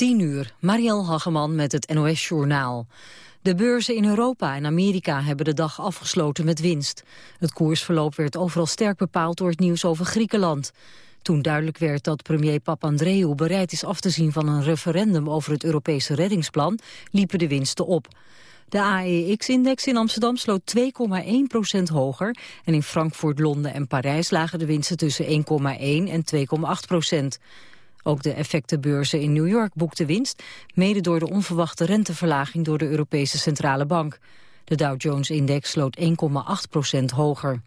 10 uur, Marielle Hageman met het NOS Journaal. De beurzen in Europa en Amerika hebben de dag afgesloten met winst. Het koersverloop werd overal sterk bepaald door het nieuws over Griekenland. Toen duidelijk werd dat premier Papandreou bereid is af te zien van een referendum over het Europese reddingsplan, liepen de winsten op. De AEX-index in Amsterdam sloot 2,1 procent hoger en in Frankfurt, Londen en Parijs lagen de winsten tussen 1,1 en 2,8 procent. Ook de effectenbeurzen in New York boekten winst, mede door de onverwachte renteverlaging door de Europese Centrale Bank. De Dow Jones-index sloot 1,8 procent hoger.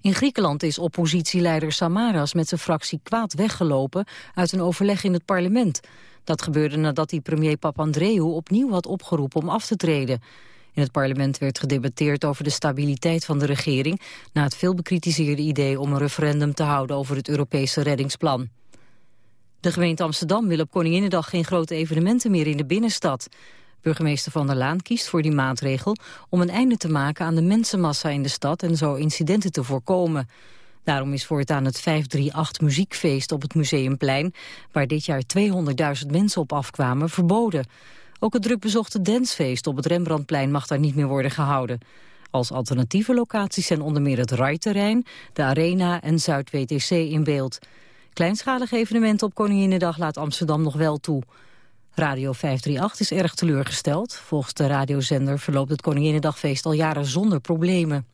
In Griekenland is oppositieleider Samaras met zijn fractie kwaad weggelopen uit een overleg in het parlement. Dat gebeurde nadat hij premier Papandreou opnieuw had opgeroepen om af te treden. In het parlement werd gedebatteerd over de stabiliteit van de regering... na het veel bekritiseerde idee om een referendum te houden over het Europese reddingsplan. De gemeente Amsterdam wil op Koninginnedag geen grote evenementen meer in de binnenstad. Burgemeester Van der Laan kiest voor die maatregel om een einde te maken aan de mensenmassa in de stad en zo incidenten te voorkomen. Daarom is voortaan het 538 muziekfeest op het Museumplein, waar dit jaar 200.000 mensen op afkwamen, verboden. Ook het drukbezochte dancefeest op het Rembrandtplein mag daar niet meer worden gehouden. Als alternatieve locaties zijn onder meer het Rai-terrein, de Arena en Zuid-WTC in beeld. Kleinschalige evenementen op Koninginnedag laat Amsterdam nog wel toe. Radio 538 is erg teleurgesteld. Volgens de radiozender verloopt het Koninginnedagfeest al jaren zonder problemen.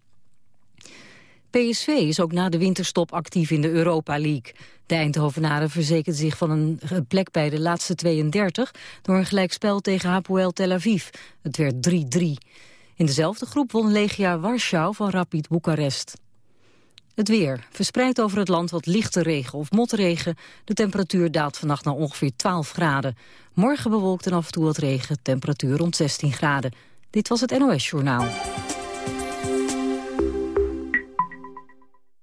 PSV is ook na de winterstop actief in de Europa League. De Eindhovenaren verzekerden zich van een plek bij de laatste 32... door een gelijkspel tegen Hapoel Tel Aviv. Het werd 3-3. In dezelfde groep won Legia Warschau van Rapid Boekarest. Het weer. Verspreid over het land wat lichte regen of motregen. De temperatuur daalt vannacht naar ongeveer 12 graden. Morgen bewolkt en af en toe wat regen. Temperatuur rond 16 graden. Dit was het NOS Journaal.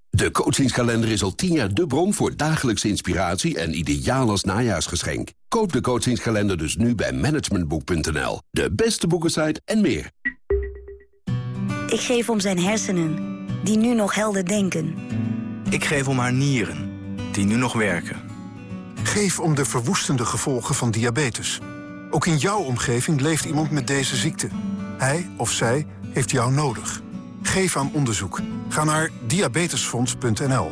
De coachingskalender is al 10 jaar de bron voor dagelijkse inspiratie en ideaal als najaarsgeschenk. Koop de coachingskalender dus nu bij managementboek.nl. De beste boekensite en meer. Ik geef om zijn hersenen die nu nog helder denken. Ik geef om haar nieren, die nu nog werken. Geef om de verwoestende gevolgen van diabetes. Ook in jouw omgeving leeft iemand met deze ziekte. Hij of zij heeft jou nodig. Geef aan onderzoek. Ga naar diabetesfonds.nl.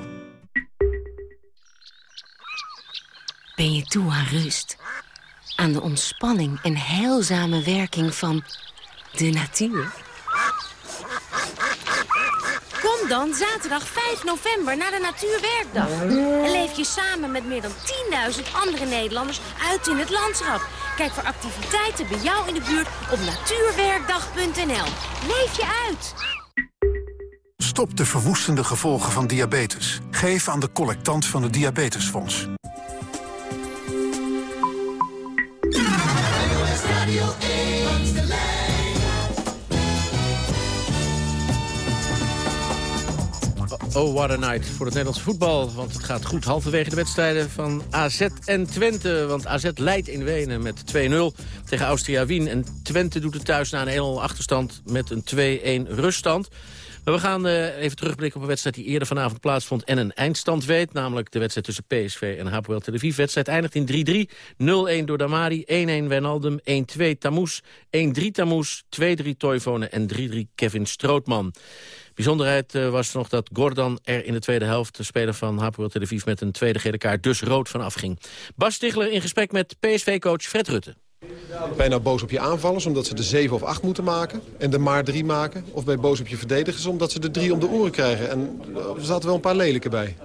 Ben je toe aan rust? Aan de ontspanning en heilzame werking van de natuur? Kom dan zaterdag 5 november naar de Natuurwerkdag. En leef je samen met meer dan 10.000 andere Nederlanders uit in het landschap. Kijk voor activiteiten bij jou in de buurt op natuurwerkdag.nl. Leef je uit! Stop de verwoestende gevolgen van diabetes. Geef aan de collectant van het Diabetesfonds. Oh, what a night voor het Nederlandse voetbal. Want het gaat goed halverwege de wedstrijden van AZ en Twente. Want AZ leidt in Wenen met 2-0 tegen Austria Wien. En Twente doet het thuis na een 1-0 achterstand met een 2-1 ruststand. We gaan uh, even terugblikken op een wedstrijd die eerder vanavond plaatsvond... en een eindstand weet, namelijk de wedstrijd tussen PSV en Hapoel Tel Aviv. wedstrijd eindigt in 3-3, 0-1 door Damari, 1-1 Wijnaldum, 1-2 Tamoes, 1-3 Tamoes, 2-3 Toivonen en 3-3 Kevin Strootman. Bijzonderheid uh, was nog dat Gordon er in de tweede helft... de speler van Hapoel Tel Aviv met een tweede gele kaart dus rood van afging. Bas Stigler in gesprek met PSV-coach Fred Rutte. Nou boos op je aanvallers omdat ze de 7 of 8 moeten maken en er maar 3 maken? Of je boos op je verdedigers omdat ze de 3 om de oren krijgen? En er zaten wel een paar lelijke bij.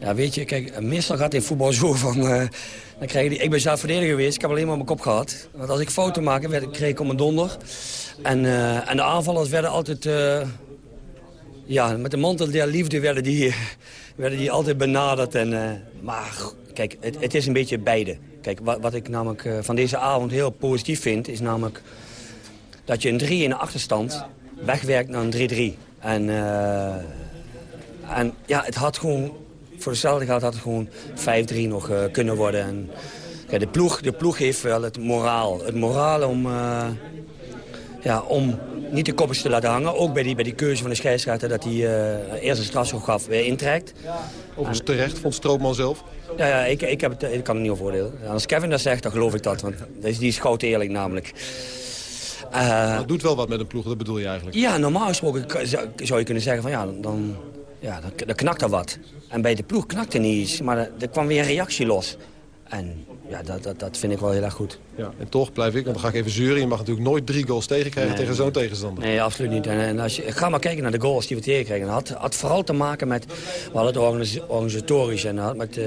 Ja, weet je, kijk, meestal gaat in voetbal zo van... Uh, dan krijg ik ben zelf verdediger geweest, ik heb alleen maar mijn kop gehad. Want als ik fouten maakte, werd, kreeg ik om een donder. En, uh, en de aanvallers werden altijd... Ja, met de mantel der liefde werden die, werden die altijd benaderd. En, maar kijk, het, het is een beetje beide. Kijk, wat, wat ik namelijk uh, van deze avond heel positief vind... is namelijk dat je een 3 in de achterstand wegwerkt naar een 3-3. En, uh, en ja, het had gewoon... Voor dezelfde geld had het gewoon 5-3 nog uh, kunnen worden. En, de, ploeg, de ploeg heeft wel het moraal. Het moraal om, ja, om niet de koppers te laten hangen. Ook bij die, bij die keuze van de scheidsrechter dat hij eerst een strafschop gaf, weer intrekt. Overigens terecht, vond Stroopman zelf. Ja, ja ik, ik, heb het, ik kan het niet over oordelen. Als Kevin dat zegt, dan geloof ik dat. Want die is goud eerlijk namelijk. Uh, het doet wel wat met een ploeg, dat bedoel je eigenlijk? Ja, normaal gesproken zou je kunnen zeggen van ja, dan, ja, dan, dan knakt er wat. En bij de ploeg knakte niet iets, maar er, er kwam weer een reactie los. En ja, dat, dat, dat vind ik wel heel erg goed. Ja, en toch blijf ik, want dan ga ik even zeuren. Je mag natuurlijk nooit drie goals tegenkrijgen tegen zo'n tegenstander. Nee, absoluut niet. En, als je, ga maar kijken naar de goals die we tegenkregen. Dat had, had vooral te maken met, hadden het organisatorisch en had met... Uh,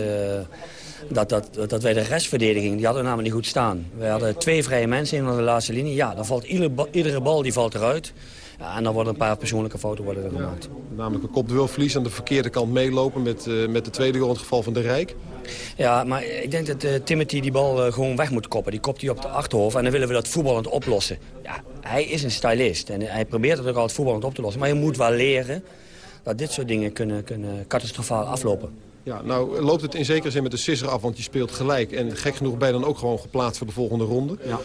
dat, dat, dat wij de restverdediging, die hadden namelijk niet goed staan. We hadden twee vrije mensen in de laatste linie. Ja, dan valt iedere, iedere bal die valt eruit. Ja, en dan worden een paar persoonlijke foto's worden er gemaakt. namelijk een kopduelverlies aan de verkeerde kant meelopen met, uh, met de tweede goal in het geval van de Rijk. Ja, maar ik denk dat uh, Timothy die bal uh, gewoon weg moet koppen. Die kopt hij op de achterhoofd en dan willen we dat voetballend oplossen. Ja, hij is een stylist en hij probeert het ook altijd voetballend op te lossen. Maar je moet wel leren dat dit soort dingen kunnen, kunnen catastrofaal aflopen. Ja, nou loopt het in zekere zin met de sisser af, want je speelt gelijk. En gek genoeg ben je dan ook gewoon geplaatst voor de volgende ronde. Ja.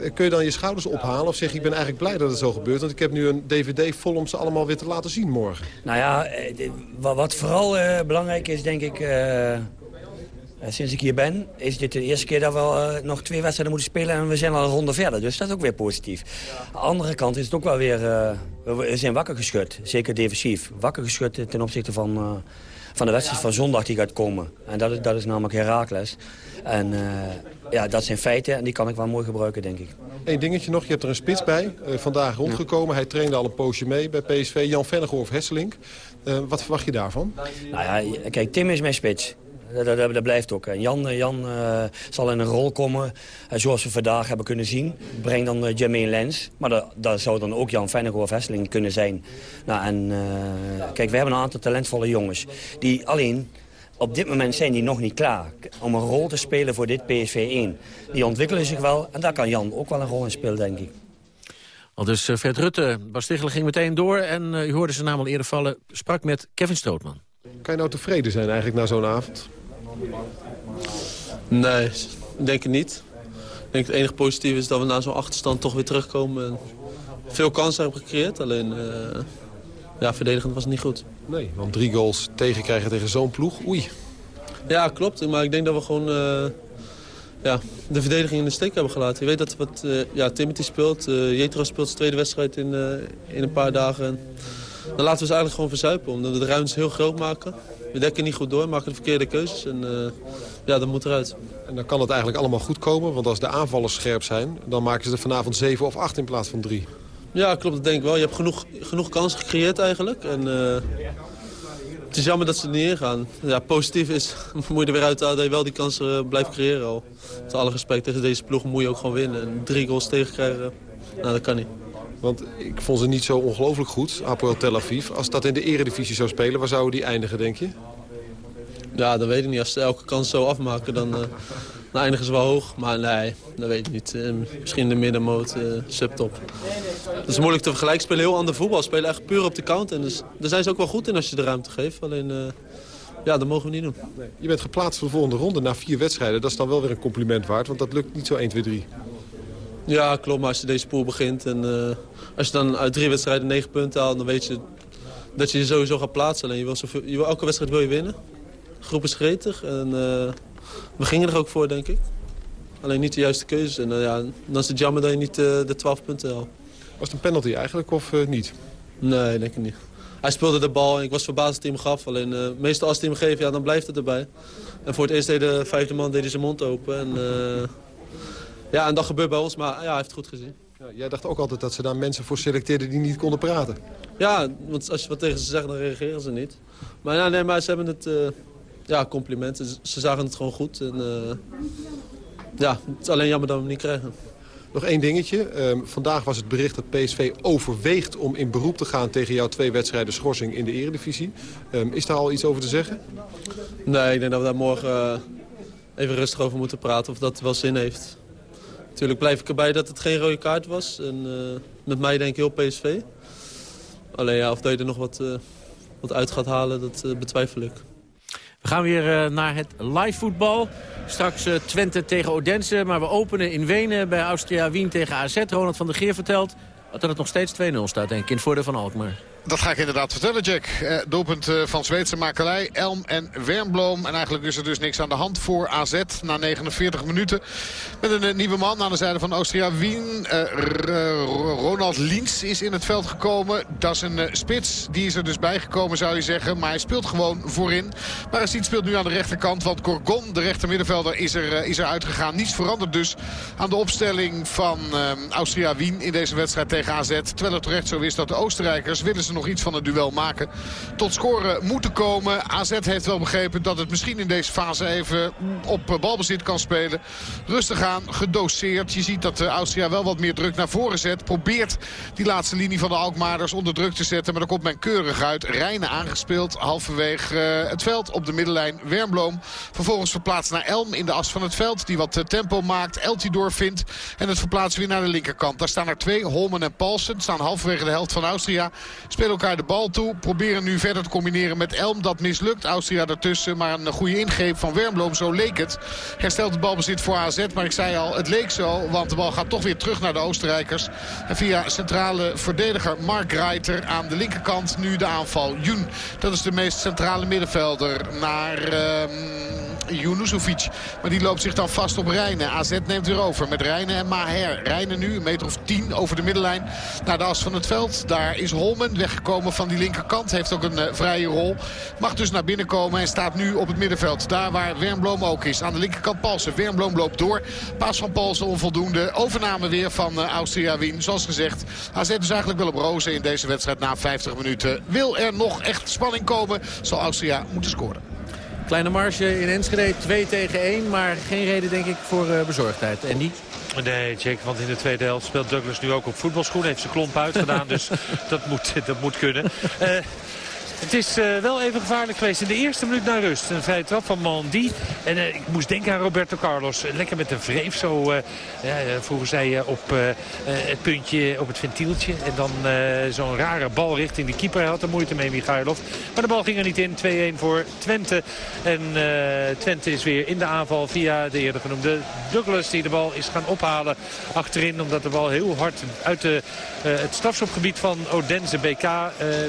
Eh, kun je dan je schouders ophalen of zeg ik ben eigenlijk blij dat het zo gebeurt? Want ik heb nu een dvd vol om ze allemaal weer te laten zien morgen. Nou ja, eh, wat vooral uh, belangrijk is, denk ik... Sinds ik hier ben, is dit de eerste keer dat we nog twee wedstrijden moeten spelen... en we zijn al een ronde verder, dus dat is ook weer positief. Aan de andere kant is het ook wel weer... we zijn wakker geschud, zeker defensief. Wakker geschud ten opzichte van van de wedstrijd van zondag die gaat komen. En dat, dat is namelijk Herakles. En ja, dat zijn feiten en die kan ik wel mooi gebruiken, denk ik. Eén dingetje nog, je hebt er een spits bij. Uh, vandaag rondgekomen, hij trainde al een poosje mee bij PSV. Jan Vennegoor Hesselink. Uh, wat verwacht je daarvan? Nou ja, kijk, Tim is mijn spits. Dat, dat, dat, blijft ook. En Jan, Jan uh, zal in een rol komen, uh, zoals we vandaag hebben kunnen zien. Breng dan uh, Jermaine Lens. Maar dat, dat, zou dan ook Jan Vennegoor of Hesseling kunnen zijn. Nou, en kijk, we hebben een aantal talentvolle jongens. Die alleen, op dit moment zijn die nog niet klaar. Om een rol te spelen voor dit PSV 1. Die ontwikkelen zich wel en daar kan Jan ook wel een rol in spelen, denk ik. Al dus Vert Rutte, Bas Stichelen ging meteen door en u hoorde zijn naam al eerder vallen. Sprak met Kevin Stootman. Kan je nou tevreden zijn eigenlijk na zo'n avond? Nee, denk ik niet. Ik denk het enige positieve is dat we na zo'n achterstand toch weer terugkomen. En veel kansen hebben gecreëerd, alleen uh, ja, verdedigend was het niet goed. Nee, want drie goals tegenkrijgen tegen zo'n ploeg, oei. Ja, klopt. Maar ik denk dat we gewoon uh, ja, de verdediging in de steek hebben gelaten. Je weet dat wat uh, ja, Timothy speelt. Uh, Jetro speelt zijn tweede wedstrijd in, in een paar dagen. En dan laten we ze eigenlijk gewoon verzuipen. Omdat we de ruimtes heel groot maken. We dekken niet goed door, maken de verkeerde keuzes. En ja, dat moet eruit. En dan kan het eigenlijk allemaal goed komen. Want als de aanvallers scherp zijn, dan maken ze er vanavond 7 of 8 in plaats van 3. Ja, klopt. Dat denk ik wel. Je hebt genoeg, genoeg kansen gecreëerd eigenlijk. En, uh, het is jammer dat ze er niet ingaan. Ja, positief is, moet je er weer uit dat je wel die kansen uh, blijft creëren al. Met alle respect tegen deze ploeg moet je ook gewoon winnen. En drie goals tegenkrijgen, nou dat kan niet. Want ik vond ze niet zo ongelooflijk goed, Apoel Tel Aviv. Als dat in de eredivisie zou spelen, waar zouden die eindigen, denk je? Ja, dat weet ik niet. Als ze elke kans zo afmaken, dan, uh, dan eindigen ze wel hoog. Maar nee, dat weet ik niet. Uh, misschien de middenmoot, uh, subtop. Dat is moeilijk te vergelijken. Spelen heel ander voetbal. Spelen echt puur op de count. En dus, daar zijn ze ook wel goed in als je de ruimte geeft. Alleen, ja, dat mogen we niet doen. Nee. Je bent geplaatst voor de volgende ronde na vier wedstrijden. Dat is dan wel weer een compliment waard, want dat lukt niet zo 1, 2, 3. Ja, klopt. Maar als je deze pool begint en uh, als je dan uit drie wedstrijden negen punten haalt... dan weet je dat je je sowieso gaat plaatsen. Alleen je wil, zoveel, je wil elke wedstrijd wil je winnen. De groep is gretig en uh, we gingen er ook voor, denk ik. Alleen niet de juiste keuzes. En uh, ja, dan is het jammer dat je niet de 12 punten haalt. Was het een penalty eigenlijk of niet? Nee, denk ik niet. Hij speelde de bal en ik was verbaasd dat hij hem gaf. Alleen meestal als hij hem geeft, ja, dan blijft het erbij. En voor het eerst deed de vijfde man deed hij zijn mond open. En, ja, en dat gebeurt bij ons, maar ja, hij heeft het goed gezien. Ja, jij dacht ook altijd dat ze daar mensen voor selecteerden die niet konden praten. Ja, want als je wat tegen ze zegt, dan reageren ze niet. Maar, ja, nee, maar ze hebben het... Uh, ja, complimenten. Ze zagen het gewoon goed. En, uh, ja, het is alleen jammer dat we hem niet krijgen. Nog één dingetje. Um, vandaag was het bericht dat PSV overweegt om in beroep te gaan... tegen jouw twee wedstrijden schorsing in de eredivisie. Um, is daar al iets over te zeggen? Nee, ik denk dat we daar morgen uh, even rustig over moeten praten of dat wel zin heeft. Natuurlijk blijf ik erbij dat het geen rode kaart was. En uh, met mij denk ik heel PSV. Alleen ja, of dat je er nog wat, uh, wat uit gaat halen, dat betwijfel ik. We gaan weer naar het live voetbal. Straks Twente tegen Odense. Maar we openen in Wenen bij Austria Wien tegen AZ. Ronald van der Geer vertelt... dat het nog steeds 2-0 staat, denk ik, in het voordeel van Alkmaar. Dat ga ik inderdaad vertellen, Jack. Eh, doelpunt eh, van Zweedse makelij, Elm en Wernbloem. En eigenlijk is er dus niks aan de hand voor AZ na 49 minuten. Met een uh, nieuwe man aan de zijde van Austria Wien. Ronald Liens is in het veld gekomen. Dat is een spits. Die is er dus bijgekomen, zou je zeggen. Maar hij speelt gewoon voorin. Maar hij speelt nu aan de rechterkant. Want Gorgon, de rechtermiddenvelder, is er, is er uitgegaan. Niets veranderd dus aan de opstelling van Austria Wien in deze wedstrijd tegen AZ. Terwijl het terecht zo is dat de Oostenrijkers willen ze nog iets van het duel maken. Tot scoren moeten komen. AZ heeft wel begrepen dat het misschien in deze fase even op balbezit kan spelen. Rustig aan, gedoseerd. Je ziet dat de Austria wel wat meer druk naar voren zet. Probeert die laatste linie van de Alkmaarders onder druk te zetten. Maar dan komt men keurig uit. Rijnen aangespeeld. Halverwege eh, het veld op de middenlijn. Wermbloom vervolgens verplaatst naar Elm in de as van het veld. Die wat eh, tempo maakt. Eltidoor vindt. En het verplaatst weer naar de linkerkant. Daar staan er twee. Holmen en Paulsen. Staan halverwege de helft van Austria. Elkaar de bal toe. Proberen nu verder te combineren met Elm. Dat mislukt. Austria ertussen. Maar een goede ingreep van Wermbloom. Zo leek het. Herstelt het balbezit voor AZ. Maar ik zei al, het leek zo. Want de bal gaat toch weer terug naar de Oostenrijkers. En via centrale verdediger Mark Reiter aan de linkerkant nu de aanval. Jun, dat is de meest centrale middenvelder. Naar... Uh, Junusovic. Maar die loopt zich dan vast op Rijnen. AZ neemt weer over met Rijnen en Maher. Rijnen nu een meter of tien over de middenlijn naar de as van het veld. Daar is Holmen weggekomen van die linkerkant. Heeft ook een uh, vrije rol. Mag dus naar binnen komen en staat nu op het middenveld. Daar waar Wernbloem ook is. Aan de linkerkant Palsen. Wernbloem loopt door. Paas van Palsen onvoldoende. Overname weer van uh, Austria Wien. Zoals gezegd, AZ is eigenlijk wel op rozen in deze wedstrijd na 50 minuten. Wil er nog echt spanning komen, zal Austria moeten scoren. Kleine marge in Enschede, 2 tegen 1. Maar geen reden denk ik voor uh, bezorgdheid. Andy? Nee, Jake, want in de tweede helft speelt Douglas nu ook op voetbalschoen. Heeft zijn klomp uitgedaan, dus dat moet, dat moet kunnen. Uh, het is uh, wel even gevaarlijk geweest in de eerste minuut naar rust. Een vrije trap van Mandy. En uh, ik moest denken aan Roberto Carlos. Lekker met een vreef zo, uh, vroeger zei op het puntje, op het ventieltje. En dan zo'n rare bal richting de keeper. Hij had er moeite mee, Michailov. Maar de bal ging er niet in. 2-1 voor Twente. En Twente is weer in de aanval via de eerder genoemde Douglas. Die de bal is gaan ophalen achterin. Omdat de bal heel hard uit de, het strafschopgebied van Odense BK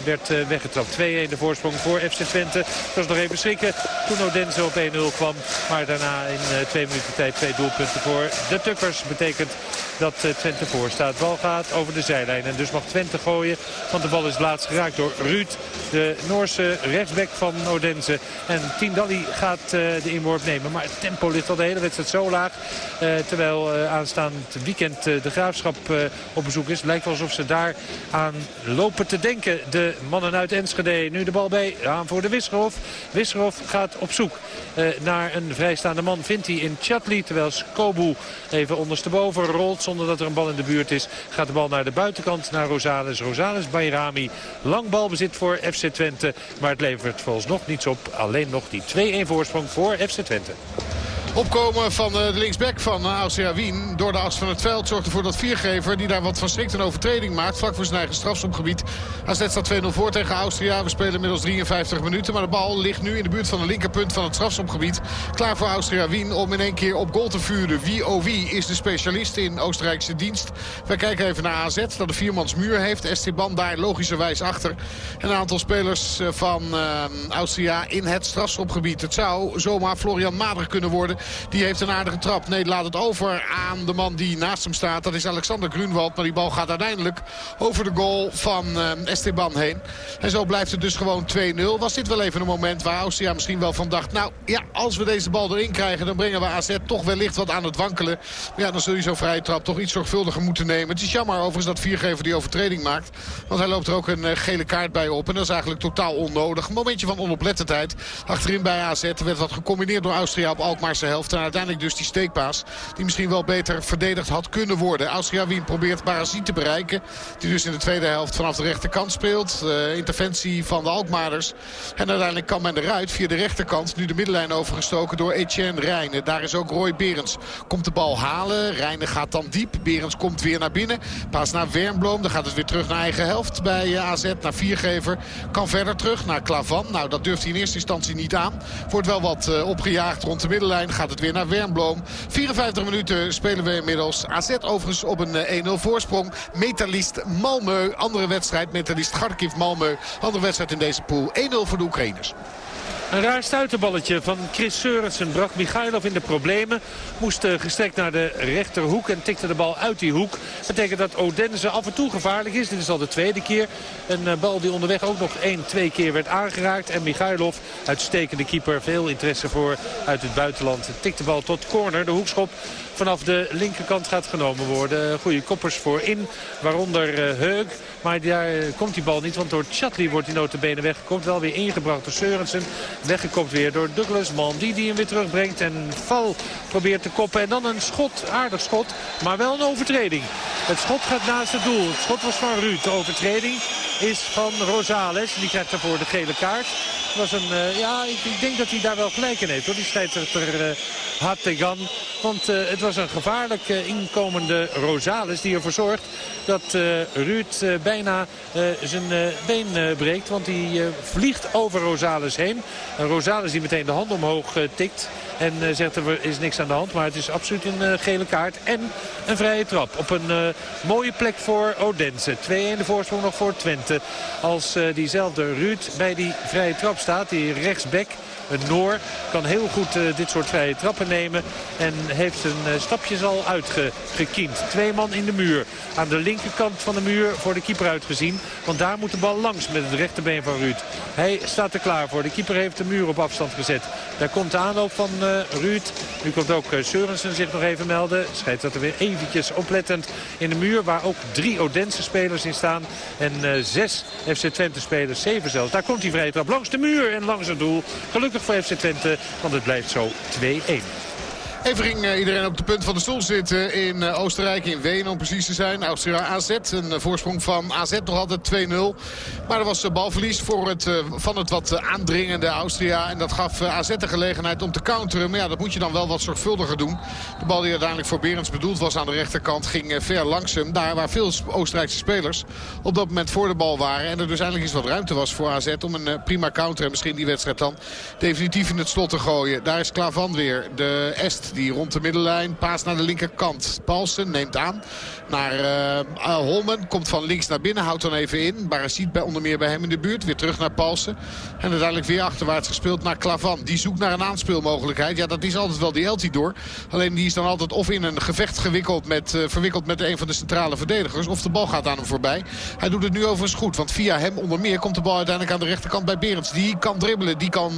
werd weggetrapt. 2 de voorsprong voor FC Twente. Het was nog even schrikken toen Odense op 1-0 kwam. Maar daarna in uh, twee minuten tijd twee doelpunten voor de Tukkers. Betekent dat uh, Twente voor staat. Bal gaat over de zijlijn en dus mag Twente gooien. Want de bal is laatst geraakt door Ruud, de Noorse rechtsback van Odense. En Tindalli gaat uh, de inworp nemen. Maar het tempo ligt al de hele wedstrijd zo laag. terwijl aanstaand weekend de Graafschap op bezoek is. Lijkt wel alsof ze daar aan lopen te denken. De mannen uit Enschede nu de bal bij aan voor de Wisserhof. Wisserhof gaat op zoek uh, naar een vrijstaande man. Vindt hij in Chatli. Terwijl Skobu even ondersteboven rolt zonder dat er een bal in de buurt is. Gaat de bal naar de buitenkant naar Rosales. Rosales Bayrami. Lang balbezit voor FC Twente. Maar het levert volgens nog niets op. Alleen nog die 2-1 voorsprong voor FC Twente. Opkomen van de linksback van Austria Wien door de as van het veld zorgt ervoor dat Viergever, die daar wat van een overtreding maakt, vlak voor zijn eigen strafschopgebied. AZ staat 2-0 voor tegen Austria. We spelen inmiddels 53 minuten, maar de bal ligt nu in de buurt van de linkerpunt van het strafschopgebied. Klaar voor Austria Wien om in één keer op goal te vuren. Wie oh wie is de specialist in Oostenrijkse dienst. Wij kijken even naar AZ dat de viermans muur heeft. Esteban daar logischerwijs achter. En een aantal spelers eh, van uh, Austria in het strafschopgebied. Het zou zomaar Florian Mader kunnen worden. Die heeft een aardige trap. Nee, laat het over aan de man die naast hem staat. Dat is Alexander Grunwald. Maar die bal gaat uiteindelijk over de goal van uh, Esteban heen. En zo blijft het dus gewoon 2-0. Was dit wel even een moment waar Austria misschien wel van dacht... nou ja, als we deze bal erin krijgen... dan brengen we AZ toch wellicht wat aan het wankelen. Maar ja, dan zul je zo'n vrije trap toch iets zorgvuldiger moeten nemen. Het is jammer overigens dat Viergever die overtreding maakt. Want hij loopt er ook een uh, gele kaart bij op. En dat is eigenlijk totaal onnodig. Een momentje van onoplettendheid. Achterin bij AZ werd wat gecombineerd door Austria op Alkmaarse helft. En uiteindelijk dus die steekpaas die misschien wel beter verdedigd had kunnen worden. Wien probeert Barazzi te bereiken. Die dus in de tweede helft vanaf de rechterkant speelt. Uh, interventie van de Alkmaarders. En uiteindelijk kan men eruit via de rechterkant. Nu de middenlijn overgestoken door Etienne Rijnen. Daar is ook Roy Berends. Komt de bal halen. Rijnen gaat dan diep. Berends komt weer naar binnen. Paas naar Wernbloem. Dan gaat het weer terug naar eigen helft bij eh, AZ. Naar Viergever. Kan verder terug naar Klavan. Nou dat durft hij in eerste instantie niet aan. Wordt wel wat uh, opgejaagd rond de middenlijn gaat het weer naar Wernbloem. 54 minuten spelen we inmiddels. AZ overigens op een 1-0 voorsprong. Metalist Malmö, andere wedstrijd. Metalist Kharkiv Malmö, andere wedstrijd in deze pool. 1-0 voor de Oekraïners. Een raar stuiterballetje van Chris Seurensen bracht Michailov in de problemen. Moest uh, gestrekt naar de rechterhoek en tikte de bal uit die hoek. Dat betekent dat Odense af en toe gevaarlijk is. Dit is al de tweede keer. Een uh, bal die onderweg ook nog één, twee keer werd aangeraakt. En Michailov, uitstekende keeper, veel interesse voor uit het buitenland. Tikt de bal tot corner. De hoekschop vanaf de linkerkant gaat genomen worden. Goede koppers voorin, waaronder uh, Heug. Maar daar komt die bal niet, want door Chatli wordt die notabene weggekomen. Wel weer ingebracht door Seurensen. Weggekopt weer door Douglas Mandy die hem weer terugbrengt. En Val probeert te koppen. En dan een schot, aardig schot, maar wel een overtreding. Het schot gaat naast het doel. Het schot was van Ruud. De overtreding is van Rosales. Die krijgt daarvoor de gele kaart. Was een, uh, ja, ik, ik, denk dat hij daar wel gelijk in heeft hoor. Die scheidsrechter uh, Hattegan. Want uh, het was een gevaarlijk inkomende Rosales die ervoor zorgt dat Ruud bijna zijn been breekt. Want hij vliegt over Rosales heen. En Rosales die meteen de hand omhoog tikt. En uh, zegt er is niks aan de hand. Maar het is absoluut een uh, gele kaart. En een vrije trap op een uh, mooie plek voor Odense. 2-1 de voorsprong nog voor Twente. Als diezelfde Ruud bij die vrije trap staat. Die rechtsback. Een Noor kan heel goed uh, dit soort vrije trappen nemen. En heeft zijn uh, stapjes al uitgekiend. Twee man in de muur. Aan de linkerkant van de muur voor de keeper uitgezien. Want daar moet de bal langs met het rechterbeen van Ruud. Hij staat er klaar voor. De keeper heeft de muur op afstand gezet. Daar komt de aanloop van uh, Ruud. Nu komt ook Seurensen zich nog even melden. Schijnt dat er weer eventjes oplettend in de muur. Waar ook drie Odense spelers in staan. En zes FC Twente spelers. Zeven zelfs. Daar komt die vrije trap langs de muur en langs het doel. Gelukkig voor FC Twente, want het blijft zo 2-1. Even ging uh, iedereen op de punt van de stoel zitten in uh, Oostenrijk, in Wenen om precies te zijn. Austria AZ, een uh, voorsprong van AZ nog altijd 2-0. Maar er was balverlies voor het, van het wat aandringende Austria. En dat gaf AZ de gelegenheid om te counteren. Maar ja, dat moet je dan wel wat zorgvuldiger doen. De bal die uiteindelijk voor Berends bedoeld was aan de rechterkant ging ver langs hem. Daar waar veel Oostenrijkse spelers op dat moment voor de bal waren. En er dus eindelijk iets wat ruimte was voor AZ om een prima counter en misschien die wedstrijd dan definitief in het slot te gooien. Daar is Klavan weer, de Est die rond de middenlijn. Paas naar de linkerkant. Paulsen neemt aan naar uh, Holmen. Komt van links naar binnen. Houdt dan even in. Barasit bij, onder meer bij hem in de buurt. Weer terug naar Paulsen. En uiteindelijk weer achterwaarts gespeeld naar Klavan. Die zoekt naar een aanspeelmogelijkheid. Ja, dat is altijd wel die Eltidoor. Alleen die is dan altijd of in een gevecht gewikkeld met, uh, verwikkeld met een van de centrale verdedigers. Of de bal gaat aan hem voorbij. Hij doet het nu overigens goed. Want via hem onder meer komt de bal uiteindelijk aan de rechterkant bij Berends. Die kan dribbelen. Die kan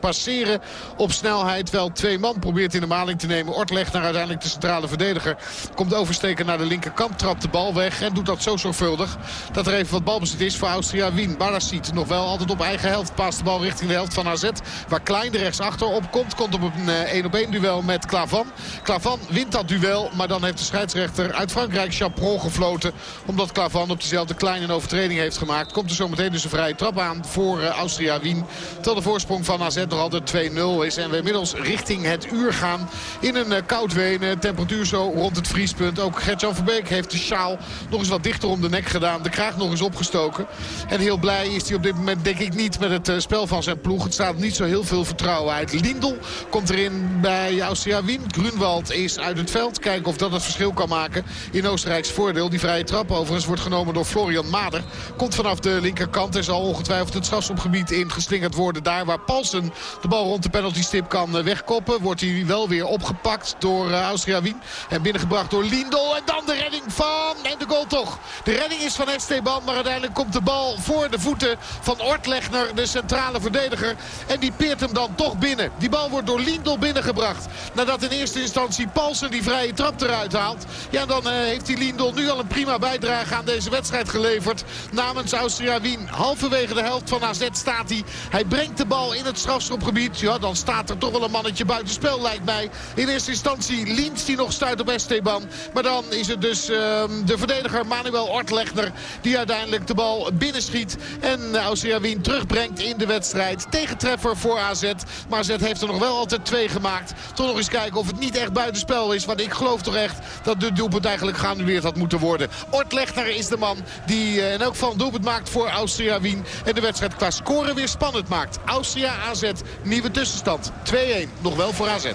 passeren op snelheid. Wel twee man probeert in de maling te nemen. Ort legt naar uiteindelijk de centrale verdediger. Komt oversteken naar de linkerkant. Trapt de bal weg. En doet dat zo zorgvuldig. Dat er even wat balbezit is voor Austria Wien. Barasiet nog wel altijd op eigen helft. Paast de bal richting de helft van AZ. Waar Klein de rechtsachter op komt. Komt op een 1 op 1 duel met Klavan. Klavan wint dat duel. Maar dan heeft de scheidsrechter uit Frankrijk Chaperon gefloten. Omdat Klavan op diezelfde Klein een overtreding heeft gemaakt. Komt er zometeen dus een vrije trap aan voor uh, Austria Wien. Terwijl de voorsprong van AZ nog altijd 2-0 is. En we inmiddels richting het uur gaan in een uh, koud Wenen. Temperatuur zo rond het vriespunt. Ook Gertjan Verbeek heeft de sjaal nog eens wat dichter om de nek gedaan. De kraag nog eens opgestoken. En heel blij is hij op dit moment denk ik niet met het uh, spel van zijn ploeg. Het staat niet zo heel veel vertrouwen uit. Lindel komt erin bij Austria Wien. Grunwald is uit het veld. Kijken of dat het verschil kan maken in Oostenrijks voordeel. Die vrije trap overigens wordt genomen door Florian Mader. Komt vanaf de linkerkant en zal ongetwijfeld het strafschopgebied ingeslingerd worden. Daar waar Paulsen de bal rond de penaltystip kan wegkoppen. Wordt hij wel weer opgepakt door uh, Austria Wien. En binnengebracht door Lindel. En dan de redding van... En de goal toch. De redding is van Esteban. Maar uiteindelijk komt de bal voor de voeten van Ortlegner. De centrale verdediger. En die peert hem dan toch binnen. Die bal wordt door Lindel binnengebracht. Nadat in eerste instantie Paulsen die vrije trap eruit haalt. Ja, dan uh, heeft die Lindel nu al een prima bijdrage aan deze wedstrijd geleverd. Namens Austria Wien. Halverwege de helft van AZ staat hij. Hij brengt de bal in het strafschopgebied. Ja, dan staat er toch wel een mannetje buitenspel lijkt mij. In eerste instantie Liens die nog stuit op Esteban. Maar dan is het dus uh, de verdediger Manuel Ortlegner die uiteindelijk de bal binnenschiet. En Austria Wien terugbrengt in de wedstrijd. Tegentreffer voor AZ. Maar AZ heeft er nog wel altijd twee gemaakt. Toch nog eens kijken of het niet echt buitenspel is. Want ik geloof toch echt dat de doelpunt eigenlijk geannuleerd had moeten worden. Ortlegner is de man die uh, in elk geval een doelpunt maakt voor Austria Wien. En de wedstrijd qua scoren weer spannend maakt. Austria AZ, nieuwe tussenstand. 2-1, nog wel voor AZ.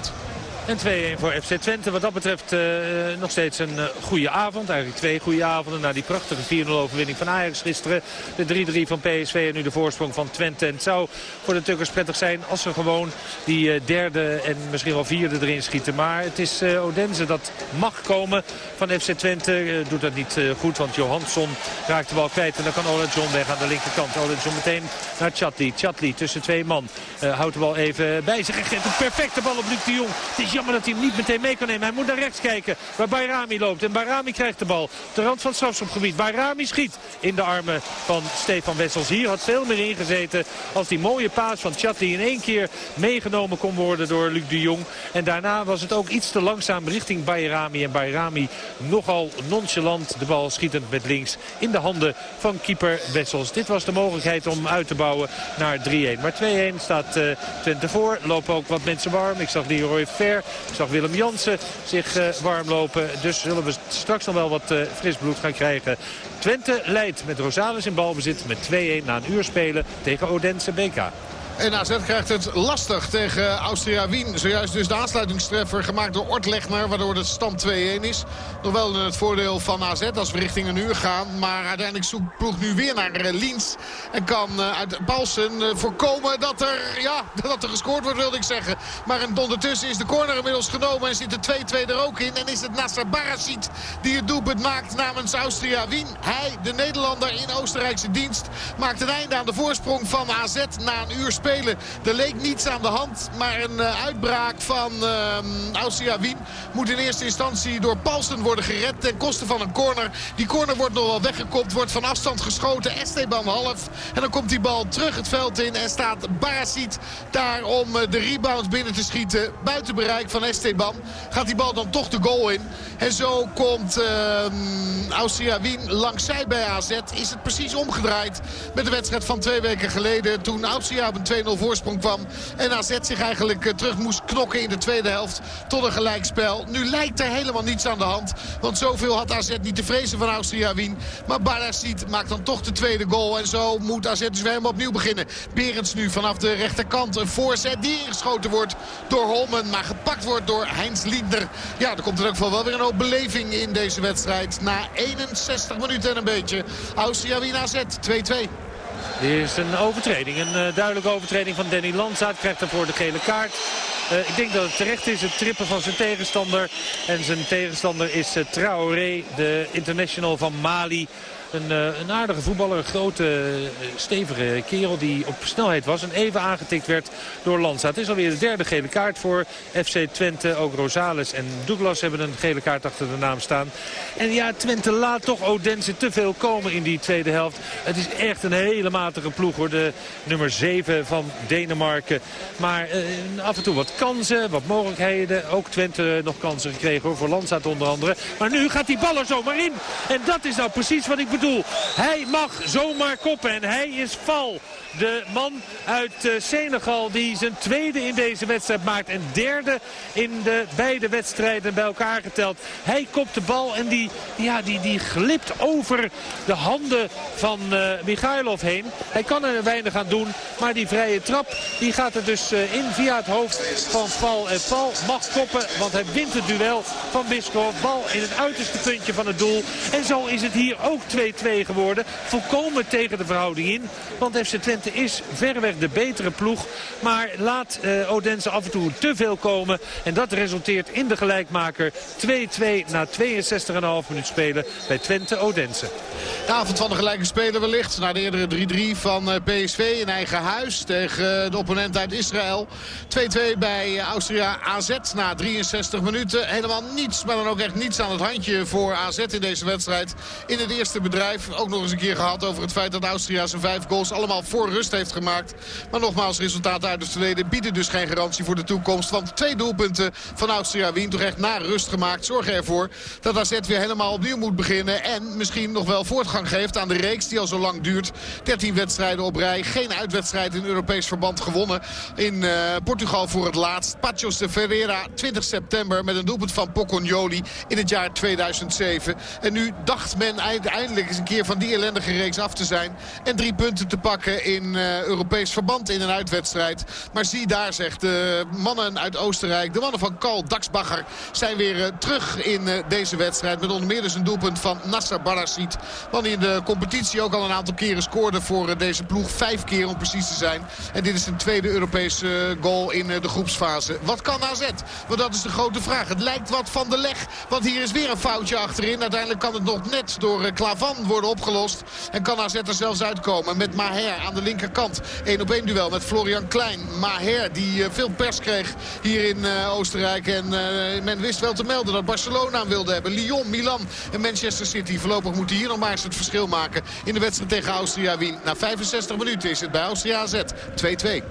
En 2-1 voor FC Twente. Wat dat betreft uh, nog steeds een uh, goede avond. Eigenlijk twee goede avonden na die prachtige 4-0 overwinning van Ajax gisteren. De 3-3 van PSV en nu de voorsprong van Twente. En het zou voor de Tukkers prettig zijn als ze gewoon die derde en misschien wel vierde erin schieten. Maar het is Odense dat mag komen van FC Twente. doet dat niet goed, want Johansson raakt de bal kwijt. En dan kan Ola John weg aan de linkerkant. Ola John meteen naar Chatli. Chatli tussen twee man. houdt de bal even bij zich. En een perfecte bal op Luc de Jong. Het is jammer dat hij hem niet meteen mee kan nemen. Hij moet naar rechts kijken waar Bayrami loopt. En Bayrami krijgt de bal. De rand van het strafschopgebied. Bayrami schiet in de armen van Stefan Wessels. Hier had veel meer ingezeten als die mooie paas van Chatli in één keer meegenomen kon worden door Luc de Jong. En daarna was het ook iets te langzaam richting Bayrami. En Bayrami nogal nonchalant de bal schietend met links in de handen van keeper Wessels. Dit was de mogelijkheid om uit te bouwen naar 3-1. Maar 2-1 staat uh, Twente voor. Lopen ook wat mensen warm. Ik zag Leroy Ver. Ik zag Willem Jansen zich uh, warm lopen. Dus zullen we straks nog wel wat uh, fris bloed gaan krijgen. Twente leidt met Rosales in balbezit met 2-1 na een uur spelen tegen Odense BK. En AZ krijgt het lastig tegen Austria Wien. Zojuist dus de aansluitingstreffer gemaakt door Ortlegner. Waardoor de stand 2-1 is. Nog wel in het voordeel van AZ als we richting een uur gaan. Maar uiteindelijk zoekt ploeg nu weer naar eh, Liens. En kan eh, uit Paulsen eh, voorkomen dat er, ja, dat er gescoord wordt wilde ik zeggen. Maar ondertussen is de corner inmiddels genomen. En zit de 2-2 er ook in. En is het Nasser Barasic die het doelpunt maakt namens Austria Wien. Hij, de Nederlander in Oostenrijkse dienst, maakt een einde aan de voorsprong van AZ na een uur spelen spelen. Er leek niets aan de hand. Maar een uh, uitbraak van uh, Austria Wien moet in eerste instantie door Paulsen worden gered. Ten koste van een corner. Die corner wordt nog wel weggekopt. Wordt van afstand geschoten. Esteban half. En dan komt die bal terug het veld in. En staat Barasic daar om uh, de rebounds binnen te schieten. Buiten bereik van Esteban. Gaat die bal dan toch de goal in. En zo komt Austria Wien langs zij bij AZ. Is het precies omgedraaid met de wedstrijd van twee weken geleden. Toen Austria op een 2-0 voorsprong kwam. En AZ zich eigenlijk eh, terug moest knokken in de tweede helft tot een gelijkspel. Nu lijkt er helemaal niets aan de hand. Want zoveel had AZ niet te vrezen van Austria Wien. Maar Barasic maakt dan toch de tweede goal. En zo moet AZ dus weer helemaal opnieuw beginnen. Berends nu vanaf de rechterkant een voorzet die ingeschoten wordt door Holmen. Maar gepakt wordt door Heinz Linder. Ja, er komt er ook wel weer een hoop beleving in deze wedstrijd. Na 61 minuten en een beetje. Austria Wien AZ 2-2. Dit is een overtreding. Een uh, duidelijke overtreding van Danny Landzaat. Krijgt ervoor de gele kaart. Uh, ik denk dat het terecht is, het trippen van zijn tegenstander. En zijn tegenstander is uh, Traoré, de international van Mali. Een, uh, een, aardige voetballer, grote, uh, stevige kerel die op snelheid was. En even aangetikt werd door Lanza. Het is alweer de derde gele kaart voor FC Twente. Ook Rosales en Douglas hebben een gele kaart achter de naam staan. En ja, Twente laat toch Odense te veel komen in die tweede helft. Het is echt een hele matige ploeg hoor. De nummer 7 van Denemarken. Maar uh, af en toe wat kansen, wat mogelijkheden. Ook Twente nog kansen gekregen hoor, voor Lanza onder andere. Maar nu gaat die bal er zomaar in. En dat is nou precies wat ik bedoel Hij mag zomaar koppen en hij is val. De man uit uh, Senegal die zijn tweede in deze wedstrijd maakt. En derde in de beide wedstrijden bij elkaar geteld. Hij kopt de bal en die, ja, die, die glipt over de handen van uh, Michailov heen. Hij kan er weinig aan doen. Maar die vrije trap die gaat er dus uh, in via het hoofd van Val. En Val mag koppen want hij wint het duel van Biskov. Bal in het uiterste puntje van het doel. En zo is het hier ook 2-2 geworden. Volkomen tegen de verhouding in. Want FC Twente Is verreweg de betere ploeg. Maar laat uh, Odense af en toe te veel komen. En dat resulteert in de gelijkmaker 2-2 na 62,5 minuut spelen bij Twente Odense. De avond van de gelijke speler wellicht. Na de eerdere 3-3 van eh, PSV in eigen huis tegen eh, de opponent uit Israël. 2-2 bij Austria AZ na 63 minuten. Helemaal niets, maar dan ook echt niets aan het handje voor AZ in deze wedstrijd. In het eerste bedrijf ook nog eens een keer gehad over het feit dat Austria zijn vijf goals allemaal voor rust heeft gemaakt. Maar nogmaals, resultaten uit het verleden bieden dus geen garantie voor de toekomst. Want twee doelpunten van Austria Wien na rust gemaakt. Zorgen ervoor dat AZ weer helemaal opnieuw moet beginnen. En misschien nog wel voortgang geeft aan de reeks die al zo lang duurt. 13 wedstrijden op rij. Geen uitwedstrijd in Europees verband gewonnen. In uh, Portugal voor het laatst. Pachos de Ferreira 20 september met een doelpunt van Pocognoli in het jaar 2007. En nu dacht men eindelijk eens een keer van die ellendige reeks af te zijn. En drie punten te pakken in uh, Europees verband in een uitwedstrijd. Maar zie daar, zegt de mannen uit Oostenrijk. De mannen van Karl Daxbacher zijn weer uh, terug in uh, deze wedstrijd. Met onder meer dus een doelpunt van Nasser Barasic. Want in de competitie ook al een aantal keren scoorde voor deze ploeg. Vijf keer om precies te zijn. En dit is een tweede Europese goal in de groepsfase. Wat kan AZ? Want dat is de grote vraag. Het lijkt wat van de leg. Want hier is weer een foutje achterin. Uiteindelijk kan het nog net door Klavan worden opgelost. En kan AZ er zelfs uitkomen met Maher aan de linkerkant. 1 op 1 duel met Florian Klein. Maher die veel pers kreeg hier in Oostenrijk. En men wist wel te melden dat Barcelona wilde hebben. Lyon, Milan en Manchester City. Voorlopig moeten hier nog maar eens het verschil maken in de wedstrijd tegen Austria Wien. Na 65 minuten is het bij Austria AZ 2-2.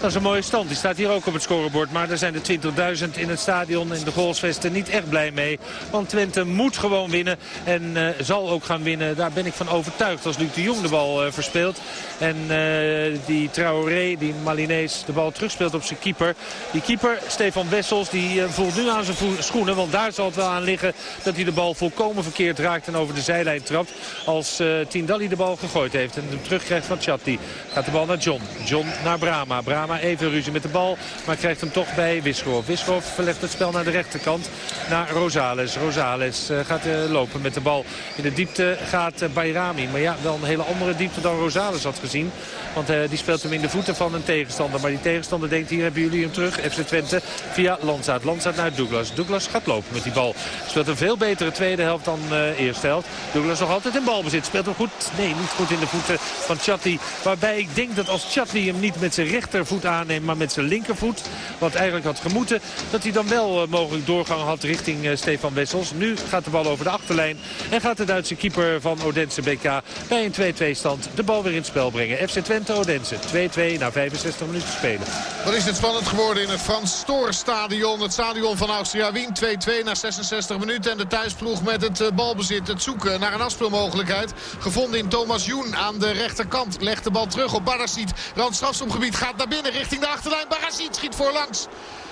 Dat is een mooie stand. Die staat hier ook op het scorebord. Maar er zijn de 20.000 in het stadion in de goalsvesten niet echt blij mee. Want Twente moet gewoon winnen. En uh, zal ook gaan winnen. Daar ben ik van overtuigd als Luc de Jong de bal uh, verspeelt. En uh, die Traoré, die Malinees, de bal terugspeelt op zijn keeper. Die keeper, Stefan Wessels, die voelt nu aan zijn schoenen. Want daar zal het wel aan liggen dat hij de bal volkomen verkeerd raakt. En over de zijlijn trapt. Als Tindalli de bal gegooid heeft. En hem terugkrijgt van Chatti. Gaat de bal naar John. John naar Brama. Brama even ruzie met de bal. Maar krijgt hem toch bij Wischhoff. Wischhoff verlegt het spel naar de rechterkant. Naar Rosales. Rosales uh, gaat uh, lopen met de bal. In de diepte gaat uh, Bayrami. Maar ja, wel een hele andere diepte dan Rosales had gezien. Want die speelt hem in de voeten van een tegenstander. Maar die tegenstander denkt, hier hebben jullie hem terug. FC Twente via Landzaat. Landzaat naar Douglas. Douglas gaat lopen met die bal. Speelt een veel betere tweede helft dan eerste helft. Douglas nog altijd in balbezit. Speelt hem goed? Nee, niet goed in de voeten van Chatti. Waarbij ik denk dat als Chatti hem niet met zijn rechtervoet aanneemt, maar met zijn linkervoet. Wat eigenlijk had gemoeten. Dat hij dan wel uh, mogelijk doorgang had richting uh, Stefan Wessels. Nu gaat de bal over de achterlijn. En gaat de Duitse keeper van Odense BK bij een 2-2 stand de bal weer in het spel brengen. FC Twente Odense 2-2 na 65 minuten spelen. Wat is het spannend geworden in het Frans Stadion. Het stadion van Austria Wien 2-2 na 66 minuten. En de thuisploeg met het uh, balbezit. Het zoeken naar een afspeelmogelijkheid. Gevonden in Thomas Joen aan de rechterkant. Legt de bal terug op Barasiet. Rand strafstomgebied gaat naar binnen richting de achterlijn. Barazit schiet voorlangs.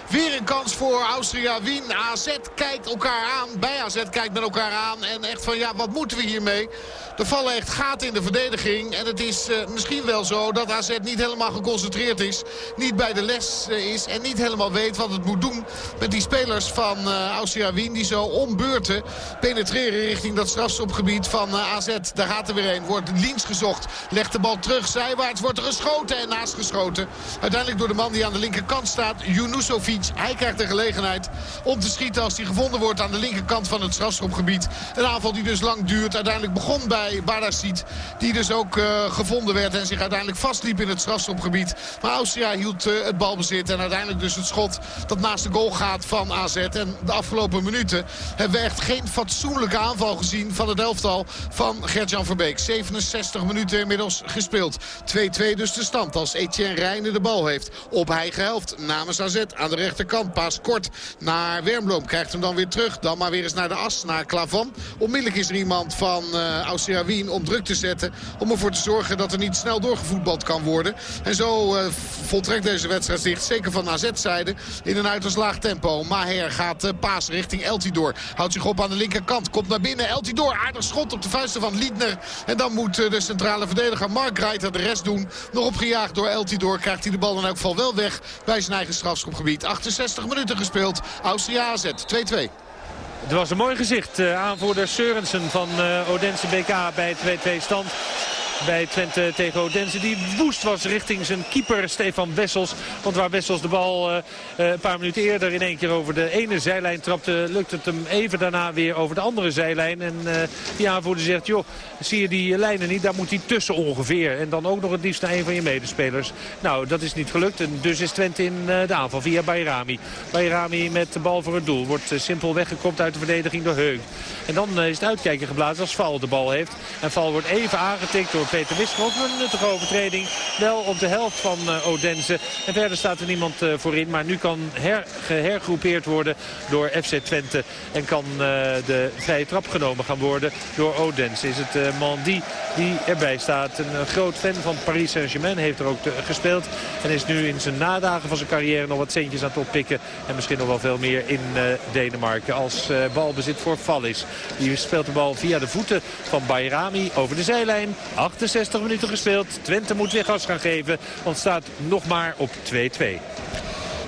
Weer een kans voor Austria Wien. AZ kijkt elkaar aan. Bij AZ kijkt men elkaar aan. En echt van ja, wat moeten we hiermee? Er vallen echt in de verdediging. En het is uh, misschien wel zo dat AZ niet helemaal geconcentreerd is. Niet bij de les uh, is. En niet helemaal weet wat het moet doen met die spelers van uh, Austria Wien. Die zo ombeurten penetreren richting dat strafstopgebied van AZ. Daar gaat er weer een. Wordt links gezocht. Legt de bal terug. Zijwaarts wordt er geschoten en naast geschoten. Uiteindelijk door de man die aan de linkerkant staat. Hij krijgt de gelegenheid om te schieten als hij gevonden wordt aan de linkerkant van het strafschopgebied. Een aanval die dus lang duurt. Uiteindelijk begon bij Barasiet. Die dus ook uh, gevonden werd en zich uiteindelijk vastliep in het strafschopgebied. Maar Austria hield uh, het balbezit. En uiteindelijk dus het schot dat naast de goal gaat van AZ. En de afgelopen minuten hebben we echt geen fatsoenlijke aanval gezien van het elftal van Gert-Jan Verbeek. 67 minuten inmiddels gespeeld. 2-2 dus de stand als Etienne Rijnen de bal heeft. Op eigen helft namens AZ aan de rechterkant. Paas kort naar Wermbloom. Krijgt hem dan weer terug. Dan maar weer eens naar de as, naar Klavan. Onmiddellijk is er iemand van uh, Austria Wien om druk te zetten. Om ervoor te zorgen dat er niet snel doorgevoetbald kan worden. En zo uh, voltrekt deze wedstrijd zich, zeker van AZ-zijde, in een uiterst laag tempo. Maher gaat uh, paas richting Eltidoor. Houdt zich op aan de linkerkant. Komt naar binnen. Eltidoor, aardig schot op de vuisten van Liedner. En dan moet de centrale verdediger Mark Reiter de rest doen. Nog opgejaagd door Eltidoor krijgt hij de bal in elk geval wel weg bij zijn eigen strafschopgebied. 68 minuten gespeeld. Austria AZ 2-2. Het was een mooi gezicht. Uh, aanvoerder Seurensen van uh, Odense BK bij 2-2 stand bij Twente tegen Odense. Die woest was richting zijn keeper Stefan Wessels. Want waar Wessels de bal uh, een paar minuten eerder in één keer over de ene zijlijn trapte... lukt het hem even daarna weer over de andere zijlijn. En uh, die aanvoerder zegt, joh, zie je die lijnen niet? Daar moet hij tussen ongeveer. En dan ook nog het liefst naar een van je medespelers. Nou, dat is niet gelukt. En dus is Twente in de aanval via Bayrami. Bayrami met de bal voor het doel. Wordt simpel weggekopt uit de verdediging door Heug. En dan is het uitkijken geblazen als Val de bal heeft. En Val wordt even aangetikt door Peter Wisselhoff. Een nuttige overtreding. Wel op de helft van Odense. En verder staat er niemand voorin. Maar nu kan her, gehergroepeerd worden door FC Twente. En kan de vrije trap genomen gaan worden door Odense. Is het Mandy die erbij staat. Een groot fan van Paris Saint-Germain heeft er ook gespeeld. En is nu in zijn nadagen van zijn carrière nog wat centjes aan het oppikken. En misschien nog wel veel meer in Denemarken. Als balbezit voor Vallis. Die speelt de bal via de voeten van Bayrami over de zijlijn. 68 minuten gespeeld. Twente moet weer gas gaan geven. Want staat nog maar op 2-2.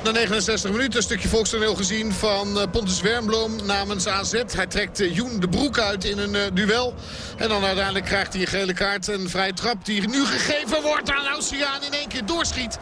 Na 69 minuten een stukje volkstoneel gezien van eh, Pontus Wernbloem namens AZ. Hij trekt eh, Joen de broek uit in een eh, duel. En dan uiteindelijk krijgt hij een gele kaart. Een vrije trap die nu gegeven wordt aan Austriaan in één keer doorschiet.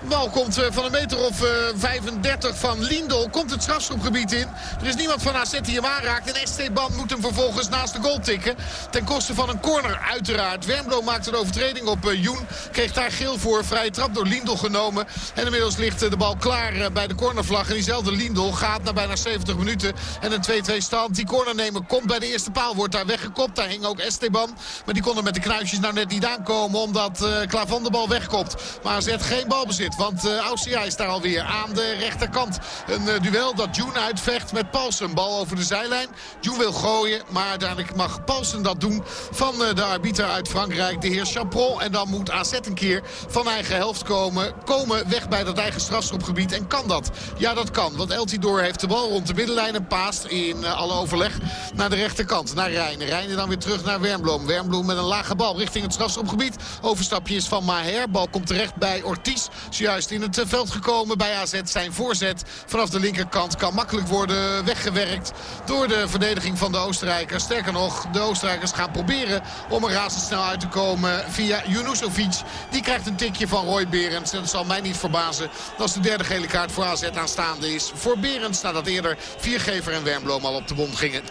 Bal komt van een meter of 35 van Lindel. Komt het strafschopgebied in. Er is niemand van AZ die hem aanraakt. En Esteban moet hem vervolgens naast de goal tikken. Ten koste van een corner uiteraard. Wernbloem maakt een overtreding op Joen. Kreeg daar geel voor. Vrije trap door Lindel genomen. En inmiddels ligt de bal klaar bij de cornervlag. En diezelfde Lindel gaat na bijna 70 minuten. En een 2-2 stand. Die cornernemer komt bij de eerste paal. Wordt daar weggekopt. Daar hing ook Esteban. Maar die kon er met de knuisjes nou net niet aankomen. Omdat Klavan de bal wegkopt. Maar zet geen balbezit. Want uh, Aussia is daar alweer aan de rechterkant. Een uh, duel dat June uitvecht met Paulsen. Bal over de zijlijn. June wil gooien. Maar uiteindelijk mag Paulsen dat doen. Van de arbiter uit Frankrijk. De heer Chaperon. En dan moet AZ een keer van eigen helft komen. Komen weg bij dat eigen strafschopgebied. En kan dat? Ja, dat kan. Want Eltidoor heeft de bal rond de middenlijn en paast in alle overleg naar de rechterkant. Naar Rijnen. Rijnen dan weer terug naar Wernbloem. Wernbloem met een lage bal richting het strafschopgebied. Overstapje is van Maher. Bal komt terecht bij Ortiz. Zojuist in het veld gekomen bij AZ. Zijn voorzet vanaf de linkerkant kan makkelijk worden weggewerkt door de verdediging van de Oostenrijkers. Sterker nog, de Oostenrijkers gaan proberen om er razendsnel uit te komen via Junusovic. Die krijgt een tikje van Roy Berends. En dat zal mij niet verbazen. Is de derde gele kaart voor AZ aanstaande is. Voor Berends nadat eerder Viergever en Wernbloem al op de bond gingen. 2-2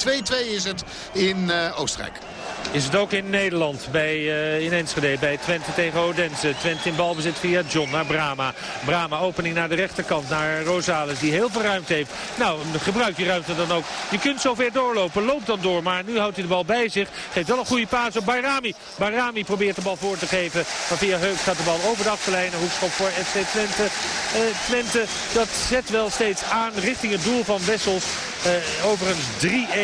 is het in uh, Oostenrijk. Is het ook in Nederland, bij, uh, in Enschede, bij Twente tegen Odense. Twente in balbezit via John naar Brama. Opening naar de rechterkant, naar Rosales, die heel veel ruimte heeft. Nou, gebruik die ruimte dan ook. Je kunt zover doorlopen, loopt dan door, maar nu houdt hij de bal bij zich. Geeft wel een goede paas op Bayrami. Bayrami probeert de bal voor te geven, maar via Heuk gaat de bal over de achterlijn. Een hoekschop voor FC Twente. Uh, Twente, dat zet wel steeds aan richting het doel van Wessels. Uh, overigens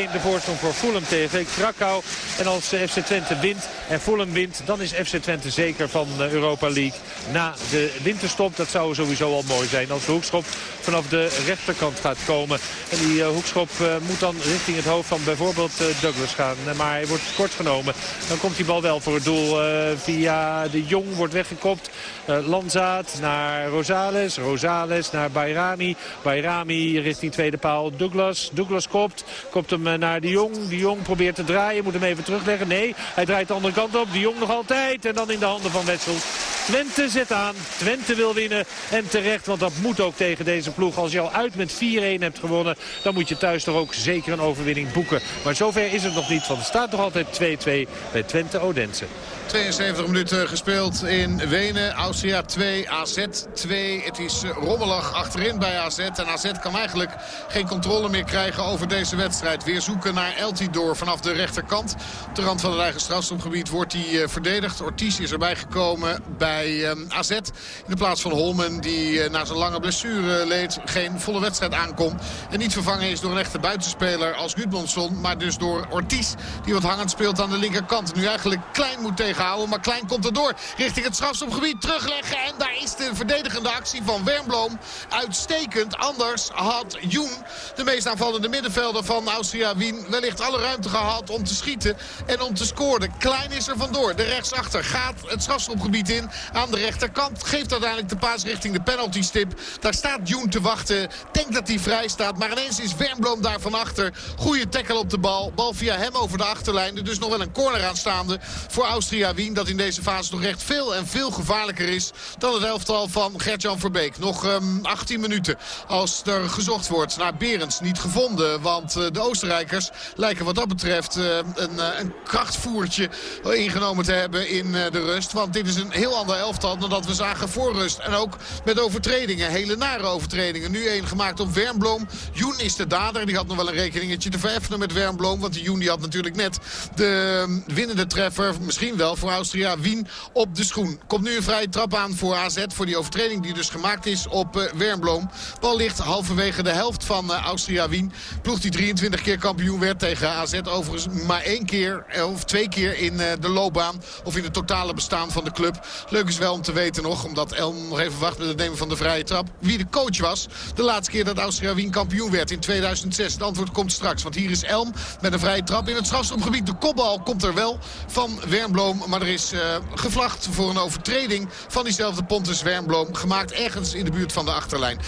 3-1 de voorsprong voor Fulham tegen Krakau. En als FC Twente wint en Fulham wint, dan is FC Twente zeker van Europa League na de winterstop. Dat zou sowieso al mooi zijn als de hoekschop vanaf de rechterkant gaat komen. En die uh, hoekschop uh, moet dan richting het hoofd van bijvoorbeeld uh, Douglas gaan. maar hij wordt kort genomen. Dan komt die bal wel voor het doel via de Jong, wordt weggekopt. Lanzaat naar Rosales, Rosales naar Bayrami. Bayrami richting tweede paal Douglas. Douglas kopt, kopt hem naar de Jong. De Jong probeert te draaien, moet hem even terugleggen. Nee, hij draait de andere kant op. De Jong nog altijd. En dan in de handen van Wetsels. Twente zet aan. Twente wil winnen. En terecht, want dat moet ook tegen deze ploeg. Als je al uit met 4-1 hebt gewonnen, dan moet je thuis toch ook zeker een overwinning boeken. Maar zover is het nog niet, want het staat nog altijd 2-2 bij Twente Odense. 72 minuten gespeeld in Wenen. Austria 2, AZ 2. Het is rommelig achterin bij AZ. En AZ kan eigenlijk geen controle meer krijgen over deze wedstrijd. Weer zoeken naar Eltidoor vanaf de rechterkant. Op de rand van het eigen strafstofgebied wordt hij verdedigd. Ortiz is erbij gekomen bij AZ. In de plaats van Holmen die na zijn lange blessure leed geen volle wedstrijd aankomt. En niet vervangen is door een echte buitenspeler als Gudmundsson. Maar dus door Ortiz die wat hangend speelt aan de linkerkant. Nu eigenlijk klein moet tegenhouden. Maar Klein komt er door richting het strafstopgebied. Terugleggen en daar is de verdedigende actie van Wernbloem uitstekend. Anders had Joen, de meest aanvallende middenvelder van Austria Wien... wellicht alle ruimte gehad om te schieten en om te scoren. Klein is er vandoor. De rechtsachter gaat het strafstopgebied in aan de rechterkant. Geeft uiteindelijk de paas richting de penalty stip. Daar staat Joen te wachten. Denkt dat hij vrij staat. Maar ineens is Wernbloem daar van achter. Goede tackle op de bal. Bal via hem over de achterlijn. Er dus nog wel een corner aanstaande voor Austria Wien. Dat in deze fase nog echt veel en veel gevaarlijker is dan het elftal van Gertjan Verbeek. Nog um, 18 minuten als er gezocht wordt naar Berends. Niet gevonden, want uh, de Oostenrijkers lijken wat dat betreft uh, een, uh, een krachtvoertje ingenomen te hebben in de rust. Want dit is een heel ander elftal dan dat we zagen voor rust. En ook met overtredingen, hele nare overtredingen. Nu één gemaakt op Wernbloem. Joen is de dader. Die had nog wel een rekeningetje te vereffenen met Wernbloem. Want die Joen die had natuurlijk net de winnende treffer. Misschien wel voor Austria Wien op de schoen. Komt nu een vrije trap aan voor AZ. Voor die overtreding die dus gemaakt is op uh, Wernbloem. Bal ligt halverwege de helft van uh, Austria Wien. Ploeg die 23 keer kampioen werd tegen AZ. Overigens maar één keer of twee keer in de loopbaan. Of in het totale bestaan van de club. Is wel om te weten nog. Omdat Elm nog even wacht met het nemen van de vrije trap. Wie de coach was. De laatste keer dat Austria Wien kampioen werd in 2006. Het antwoord komt straks. Want hier is Elm met een vrije trap in het strafschopgebied. De kopbal komt er wel van Wernbloem. Maar er is uh, gevlacht voor een overtreding van diezelfde Pontus Wernbloem. Gemaakt ergens in de buurt van de achterlijn.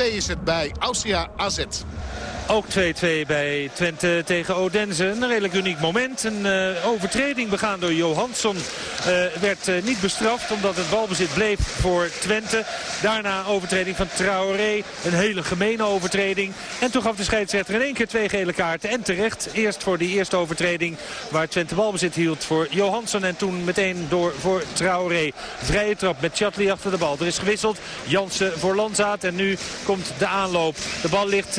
2-2 is het bij Austria AZ. Ook 2-2 bij Twente tegen Odense. Een redelijk uniek moment. Een uh, overtreding begaan door Johansson uh, werd niet bestraft omdat het balbezit bleef voor Twente. Daarna overtreding van Traoré. Een hele gemene overtreding. En toen gaf de scheidsrechter in één keer twee gele kaarten. En terecht. Eerst voor die eerste overtreding waar Twente balbezit hield voor Johansson. En toen meteen door voor Traoré. Vrije trap met Chatli achter de bal. Er is gewisseld. Jansen voor Lanzaat. En nu komt de aanloop. De bal ligt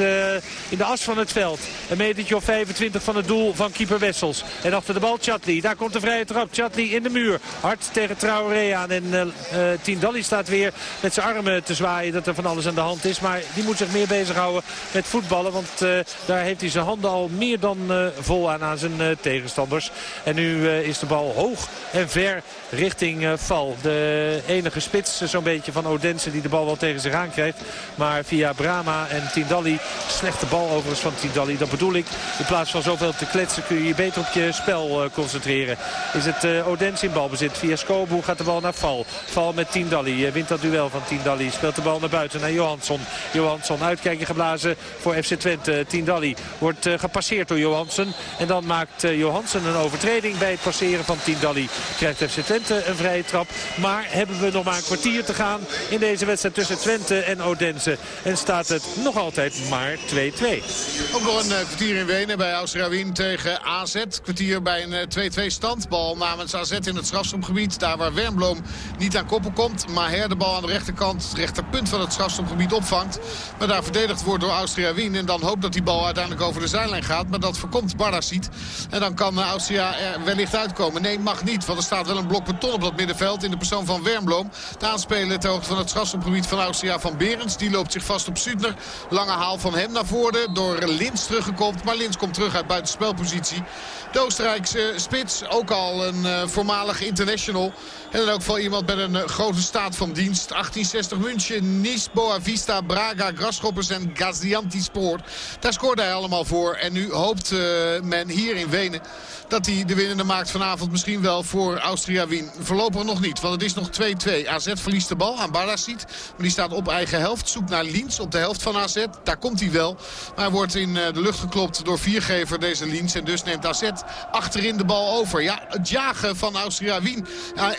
in de as van het veld. Een metertje of 25 van het doel van keeper Wessels. En achter de bal Chatli. Daar komt de vrije trap. Chatli in de muur. Hard tegen Traoré aan. En uh, uh, Tindalli staat weer met zijn armen te zwaaien dat er van alles aan de hand is. Maar die moet zich meer bezighouden met voetballen. Want uh, daar heeft hij zijn handen al meer dan vol aan aan zijn tegenstanders. En nu is de bal hoog en ver richting Val. De enige spits zo'n beetje van Odense die de bal wel tegen zich aan krijgt. Maar via Brama en Tindalli slechte bal overigens van Tindalli. Dat bedoel ik. In plaats van zoveel te kletsen kun je je beter op je spel concentreren. Is het Odense in balbezit. Via Skobu gaat de bal naar Val. Val met Tindalli. Uh, wint dat duel van Tindalli. Speelt de bal naar buiten naar Johansson. Johansson uitkijken geblazen voor FC Twente. Tindalli wordt gepasseerd door Johansson. En dan maakt Johansson een overtreding bij het passeren van Tindalli. Krijgt FC Twente een vrije trap. Maar hebben we nog maar een kwartier te gaan in deze wedstrijd tussen Twente en Odense. En staat het nog altijd maar 2-2. Ook nog een kwartier in Wenen bij Austria Wien tegen AZ. Kwartier bij een 2-2 uh, stand. Bal namens AZ in het strafstomgebied. Daar waar Wernbloem niet aan koppel komt. Maar Her de bal aan de rechterkant, het rechterpunt van het strafstomgebied opvangt. Maar daar verdedigd wordt door Austria Wien. En dan hoopt dat die bal uiteindelijk over de zijlijn gaat. Maar dat voorkomt Barasiet. En dan kan uh, Austria er wellicht uitkomen. Nee, mag niet. Want er staat wel een blok beton op dat middenveld. In de persoon van Wernbloem. De aanspeler ter hoogte van het strafstomgebied van Austria van Berends. Die loopt zich vast op Sutner. Lange haal van hem naar voren. Door Lins teruggekomen. Maar Lins komt terug uit buitenspelpositie. De Oostenrijkse spits, ook al een uh, voormalig international. En dan ook wel iemand met een uh, grote staat van dienst. 1860 München, Nice, Boavista, Braga, Grasshoppers en Gaziantepspor. Daar scoorde hij allemaal voor. En nu hoopt uh, men hier in Wenen dat hij de winnende maakt vanavond misschien wel voor Austria Wien. Voorlopig nog niet, want het is nog 2-2. AZ verliest de bal aan Barasiet. Maar die staat op eigen helft. Zoekt naar Lins op de helft van AZ. Daar komt hij wel. Maar hij wordt in de lucht geklopt door viergever deze Lins. En dus neemt AZ achterin de bal over. Ja, het jagen van Austria Wien.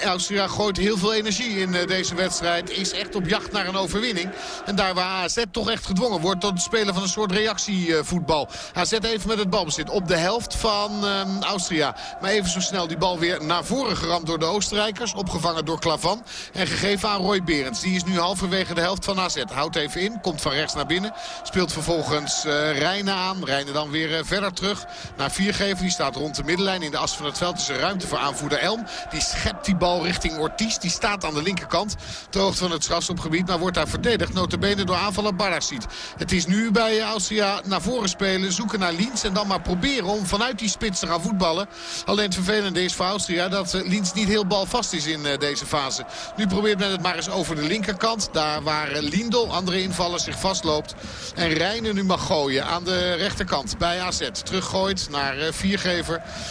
Austria gooit heel veel energie in uh, deze wedstrijd. Is echt op jacht naar een overwinning. En daar waar AZ toch echt gedwongen wordt tot het spelen van een soort reactievoetbal. AZ even met het balbezit op de helft van uh, Austria. Maar even zo snel die bal weer naar voren geramd door de Oostenrijkers. Opgevangen door Klavan. En gegeven aan Roy Berends. Die is nu halverwege de helft van AZ. Houdt even in. Komt van rechts naar binnen. Speelt vervolgens uh, Rijnen aan. Rijnen dan weer uh, verder terug naar Viergever. Die staat rond de middenlijn in de as van het veld. is er ruimte voor aanvoerder Elm. Die schept die bal richting Ortiz. Die staat aan de linkerkant. Ter hoogte van het strafschopgebied. Maar wordt daar verdedigd. Notabene door aanvaller Barasiet. Het is nu bij Austria naar voren spelen. Zoeken naar Liens. En dan maar proberen om vanuit die spits te gaan voetballen. Alleen het vervelende is voor Austria dat Liens niet heel balvast is in deze fase. Nu probeert men het maar eens over de linkerkant. Daar waar Lindel, andere invaller, zich vastloopt. En Rijnen nu mag gooien aan de rechterkant bij AZ. Teruggooit naar Viergever.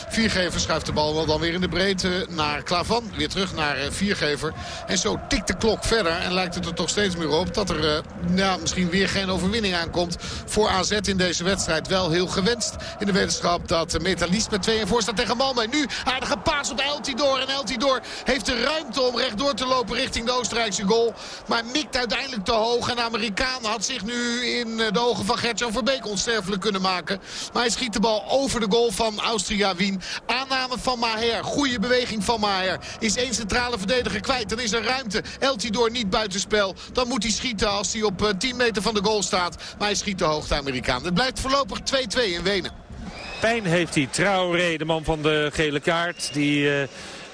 Viergever schuift de bal wel dan weer in de breedte naar Klavan. Weer terug naar Viergever. En zo tikt de klok verder. En lijkt het er toch steeds meer op dat er ja, misschien weer geen overwinning aankomt voor AZ in deze wedstrijd. Wel heel gewenst in de wetenschap dat Metalist met 2 en voor staat tegen Malmö. Nu aardige paas op Eltidoor. En Eltidoor heeft de ruimte om rechtdoor te lopen richting de Oostenrijkse goal. Maar mikt uiteindelijk te hoog. En de Amerikaan had zich nu in de ogen van Gertjan Verbeek onsterfelijk kunnen maken. Maar hij schiet de bal over de goal van Austria. Aanname van Maher. Goede beweging van Maher. Is één centrale verdediger kwijt. Dan is er ruimte. Eltidoor niet buitenspel. Dan moet hij schieten als hij op 10 meter van de goal staat. Maar hij schiet de hoogte Amerikaan. Het blijft voorlopig 2-2 in Wenen. Pijn heeft hij. Traoré, de man van de gele kaart. Die... Uh...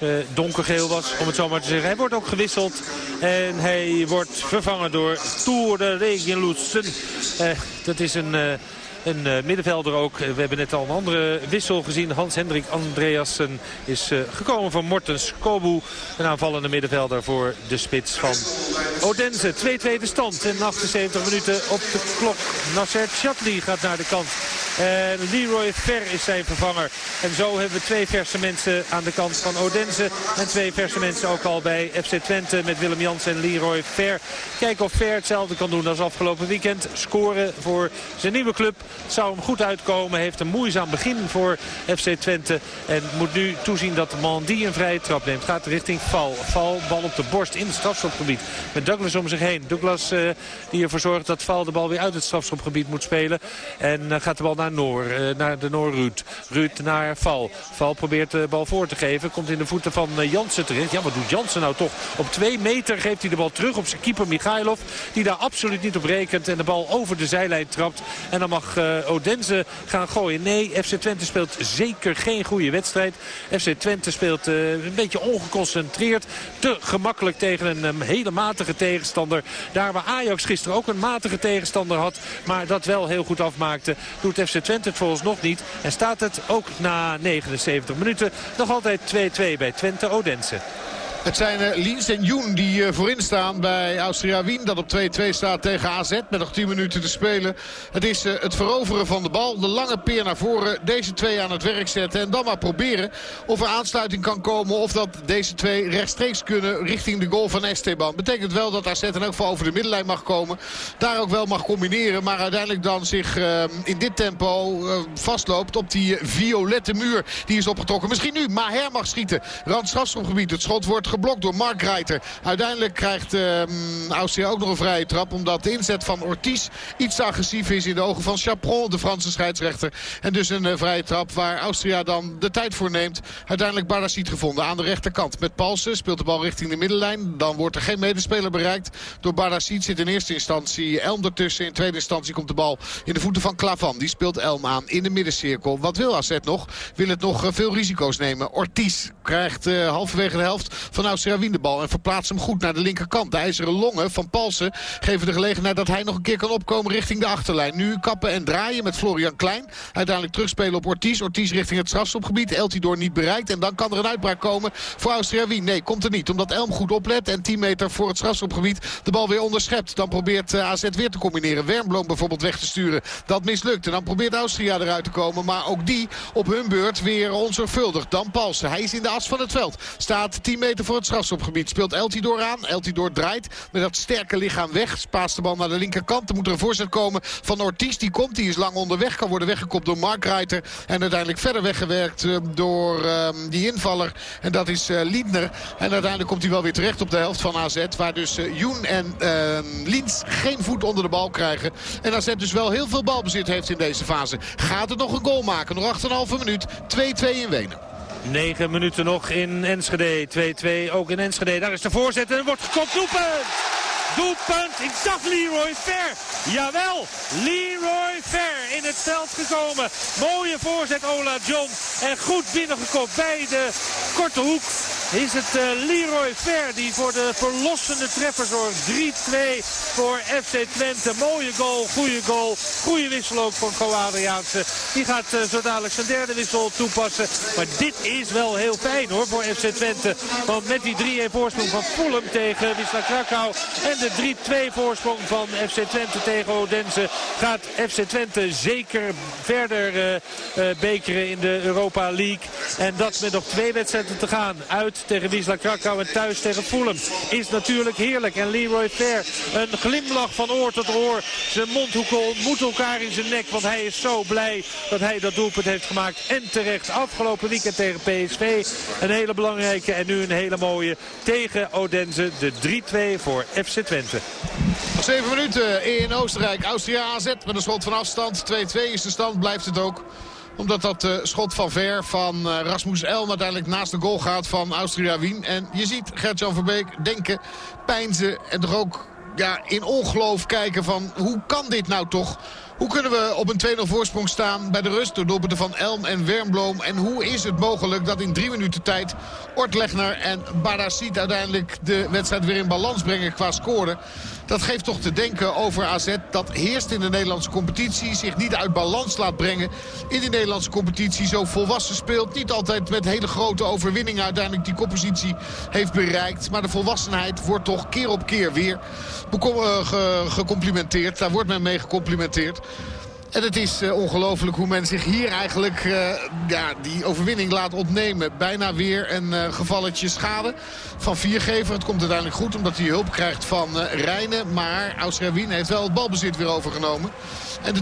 Uh, donkergeel was, om het zo maar te zeggen. Hij wordt ook gewisseld en hij wordt vervangen door Tour de Regenlutzen. Uh, dat is een... een uh, middenvelder ook. We hebben net al een andere wissel gezien. Hans-Hendrik Andreasen is uh, gekomen van Mortens Kobu. Een aanvallende middenvelder voor de spits van Odense. 2-2 de stand en 78 minuten op de klok. Nasser Chatli gaat naar de kant. En Leroy Fer is zijn vervanger. En zo hebben we twee verse mensen aan de kant van Odense. En twee verse mensen ook al bij FC Twente met Willem Jans en Leroy Fer. Kijken of Fer hetzelfde kan doen als afgelopen weekend. Scoren voor zijn nieuwe club. Zou hem goed uitkomen. Heeft een moeizaam begin voor FC Twente. En moet nu toezien dat Mandy een vrije trap neemt. Gaat richting Val. Val, bal op de borst in het strafschopgebied. Met Douglas om zich heen. Douglas uh, die ervoor zorgt dat Val de bal weer uit het strafschopgebied moet spelen. En uh, gaat de bal naar Noor. Uh, naar de Noor Ruud. Ruud naar Val. Val probeert de bal voor te geven. Komt in de voeten van Jansen terecht. Ja, wat doet Jansen nou toch? Op twee meter geeft hij de bal terug op zijn keeper Michailov. Die daar absoluut niet op rekent. En de bal over de zijlijn trapt. En dan mag uh, Odense gaan gooien. Nee, FC Twente speelt zeker geen goede wedstrijd. FC Twente speelt een beetje ongeconcentreerd. Te gemakkelijk tegen een um, hele matige tegenstander. Daar waar Ajax gisteren ook een matige tegenstander had. Maar dat wel heel goed afmaakte. Doet FC Twente volgens nog niet. En staat het ook na 79 minuten nog altijd 2-2 bij Twente Odense. Het zijn uh, Liens en Joen die uh, voorin staan bij Austria Wien. Dat op 2-2 staat tegen AZ met nog 10 minuten te spelen. Het is uh, het veroveren van de bal. De lange peer naar voren. Deze twee aan het werk zetten. En dan maar proberen of er aansluiting kan komen. Of dat deze twee rechtstreeks kunnen richting de goal van Esteban. Betekent wel dat AZ in elk geval over de middenlijn mag komen. Daar ook wel mag combineren. Maar uiteindelijk dan zich in dit tempo vastloopt op die violette muur. Die is opgetrokken. Misschien nu. Maher mag schieten. Rand strafschopgebied. Het schot wordt geblokt door Mark Reiter. Uiteindelijk krijgt uh, Austria ook nog een vrije trap. Omdat de inzet van Ortiz iets agressief is in de ogen van Chapron, de Franse scheidsrechter. En dus een uh, vrije trap waar Austria dan de tijd voor neemt. Uiteindelijk Bardacic gevonden aan de rechterkant. Met Palsen speelt de bal richting de middenlijn. Dan wordt er geen medespeler bereikt door Bardacic. Zit in eerste instantie Elm ertussen. In tweede instantie komt de bal in de voeten van Klavan. Die speelt Elm aan in de middencirkel. Wat wil AZ nog? Wil het nog uh, veel risico's nemen. Ortiz krijgt halverwege de helft van Austria Wien de bal. En verplaatst hem goed naar de linkerkant. De ijzeren longen van Palsen geven de gelegenheid dat hij nog een keer kan opkomen richting de achterlijn. Nu kappen en draaien met Florian Klein. Uiteindelijk terugspelen op Ortiz. Ortiz richting het strafstopgebied. Eltidoor niet bereikt. En dan kan er een uitbraak komen voor Austria Wien. Nee, komt er niet. Omdat Elm goed oplet en 10 meter voor het strafstopgebied de bal weer onderschept. Dan probeert AZ weer te combineren. Wernbloem bijvoorbeeld weg te sturen. Dat mislukt. En dan probeert Austria eruit te komen. Maar ook die op hun beurt weer onzorgvuldig. Dan Palsen. Hij is in de as van het veld. Staat 10 meter voor het strafschopgebied. Speelt Eltidoor aan. Eltidoor draait met dat sterke lichaam weg. Spaast de bal naar de linkerkant. Dan moet er een voorzet komen van Ortiz. Die komt. Die is lang onderweg. Kan worden weggekopt door Mark Reiter. En uiteindelijk verder weggewerkt uh, door uh, die invaller. En dat is uh, Lindner. En uiteindelijk komt hij wel weer terecht op de helft van AZ. Waar dus Joen en Lins geen voet onder de bal krijgen. En AZ dus wel heel veel balbezit heeft in deze fase. Gaat het nog een goal maken? Nog 8,5 minuut. 2-2 in Wenen. 9 minuten nog in Enschede. 2-2 ook in Enschede. Daar is de voorzet en er wordt gekopt. Doelpunt. Ik zag Leroy Ver. Jawel, Leroy Ver in het veld gekomen. Mooie voorzet Ola John. En goed binnengekopt bij de korte hoek. Is het uh, Leroy Ver die voor de verlossende treffer zorgt. 3-2 voor FC Twente. Mooie goal, goede goal. Goede wissel ook van Go Adriaanse. Die gaat uh, zo dadelijk zijn derde wissel toepassen. Maar dit is wel heel fijn hoor voor FC Twente. Want met die 3-1 voorsprong van Fulham tegen Wisla Krakau. En de 3-2 voorsprong van FC Twente tegen Odense. Gaat FC Twente zeker verder uh, uh, bekeren in de Europa League. En dat met nog twee wedstrijden te gaan. Uit uit tegen Wisla Krakau en thuis tegen Fulham is natuurlijk heerlijk. En Leroy Fair, een glimlach van oor tot oor. Zijn mondhoeken ontmoeten elkaar in zijn nek. Want hij is zo blij dat hij dat doelpunt heeft gemaakt. En terecht afgelopen weekend tegen PSV. Een hele belangrijke en nu een hele mooie tegen Odense. De 3-2 voor FC Twente. Zeven minuten in Oostenrijk. Austria AZ met een schot van afstand. 2-2 is de stand, blijft het ook omdat dat uh, schot van ver van uh, Rasmus Elm uiteindelijk naast de goal gaat van Austria Wien. En je ziet Gert-Jan Verbeek denken, pijnzen en toch ook ja, in ongeloof kijken van hoe kan dit nou toch... Hoe kunnen we op een 2-0 voorsprong staan bij de rust door doelpunten van Elm en Wernbloem? En hoe is het mogelijk dat in drie minuten tijd Ortlegner en Badasit uiteindelijk de wedstrijd weer in balans brengen qua scoren? Dat geeft toch te denken over AZ. Dat heerst in de Nederlandse competitie. Zich niet uit balans laat brengen. In de Nederlandse competitie zo volwassen speelt. Niet altijd met hele grote overwinningen uiteindelijk die koppositie heeft bereikt. Maar de volwassenheid wordt toch keer op keer weer gecomplimenteerd. Daar wordt men mee gecomplimenteerd. En het is uh, ongelooflijk hoe men zich hier eigenlijk uh, ja, die overwinning laat ontnemen. Bijna weer een uh, gevalletje schade van Viergever. Het komt uiteindelijk goed omdat hij hulp krijgt van Rijnen. Maar Wien heeft wel het balbezit weer overgenomen. En de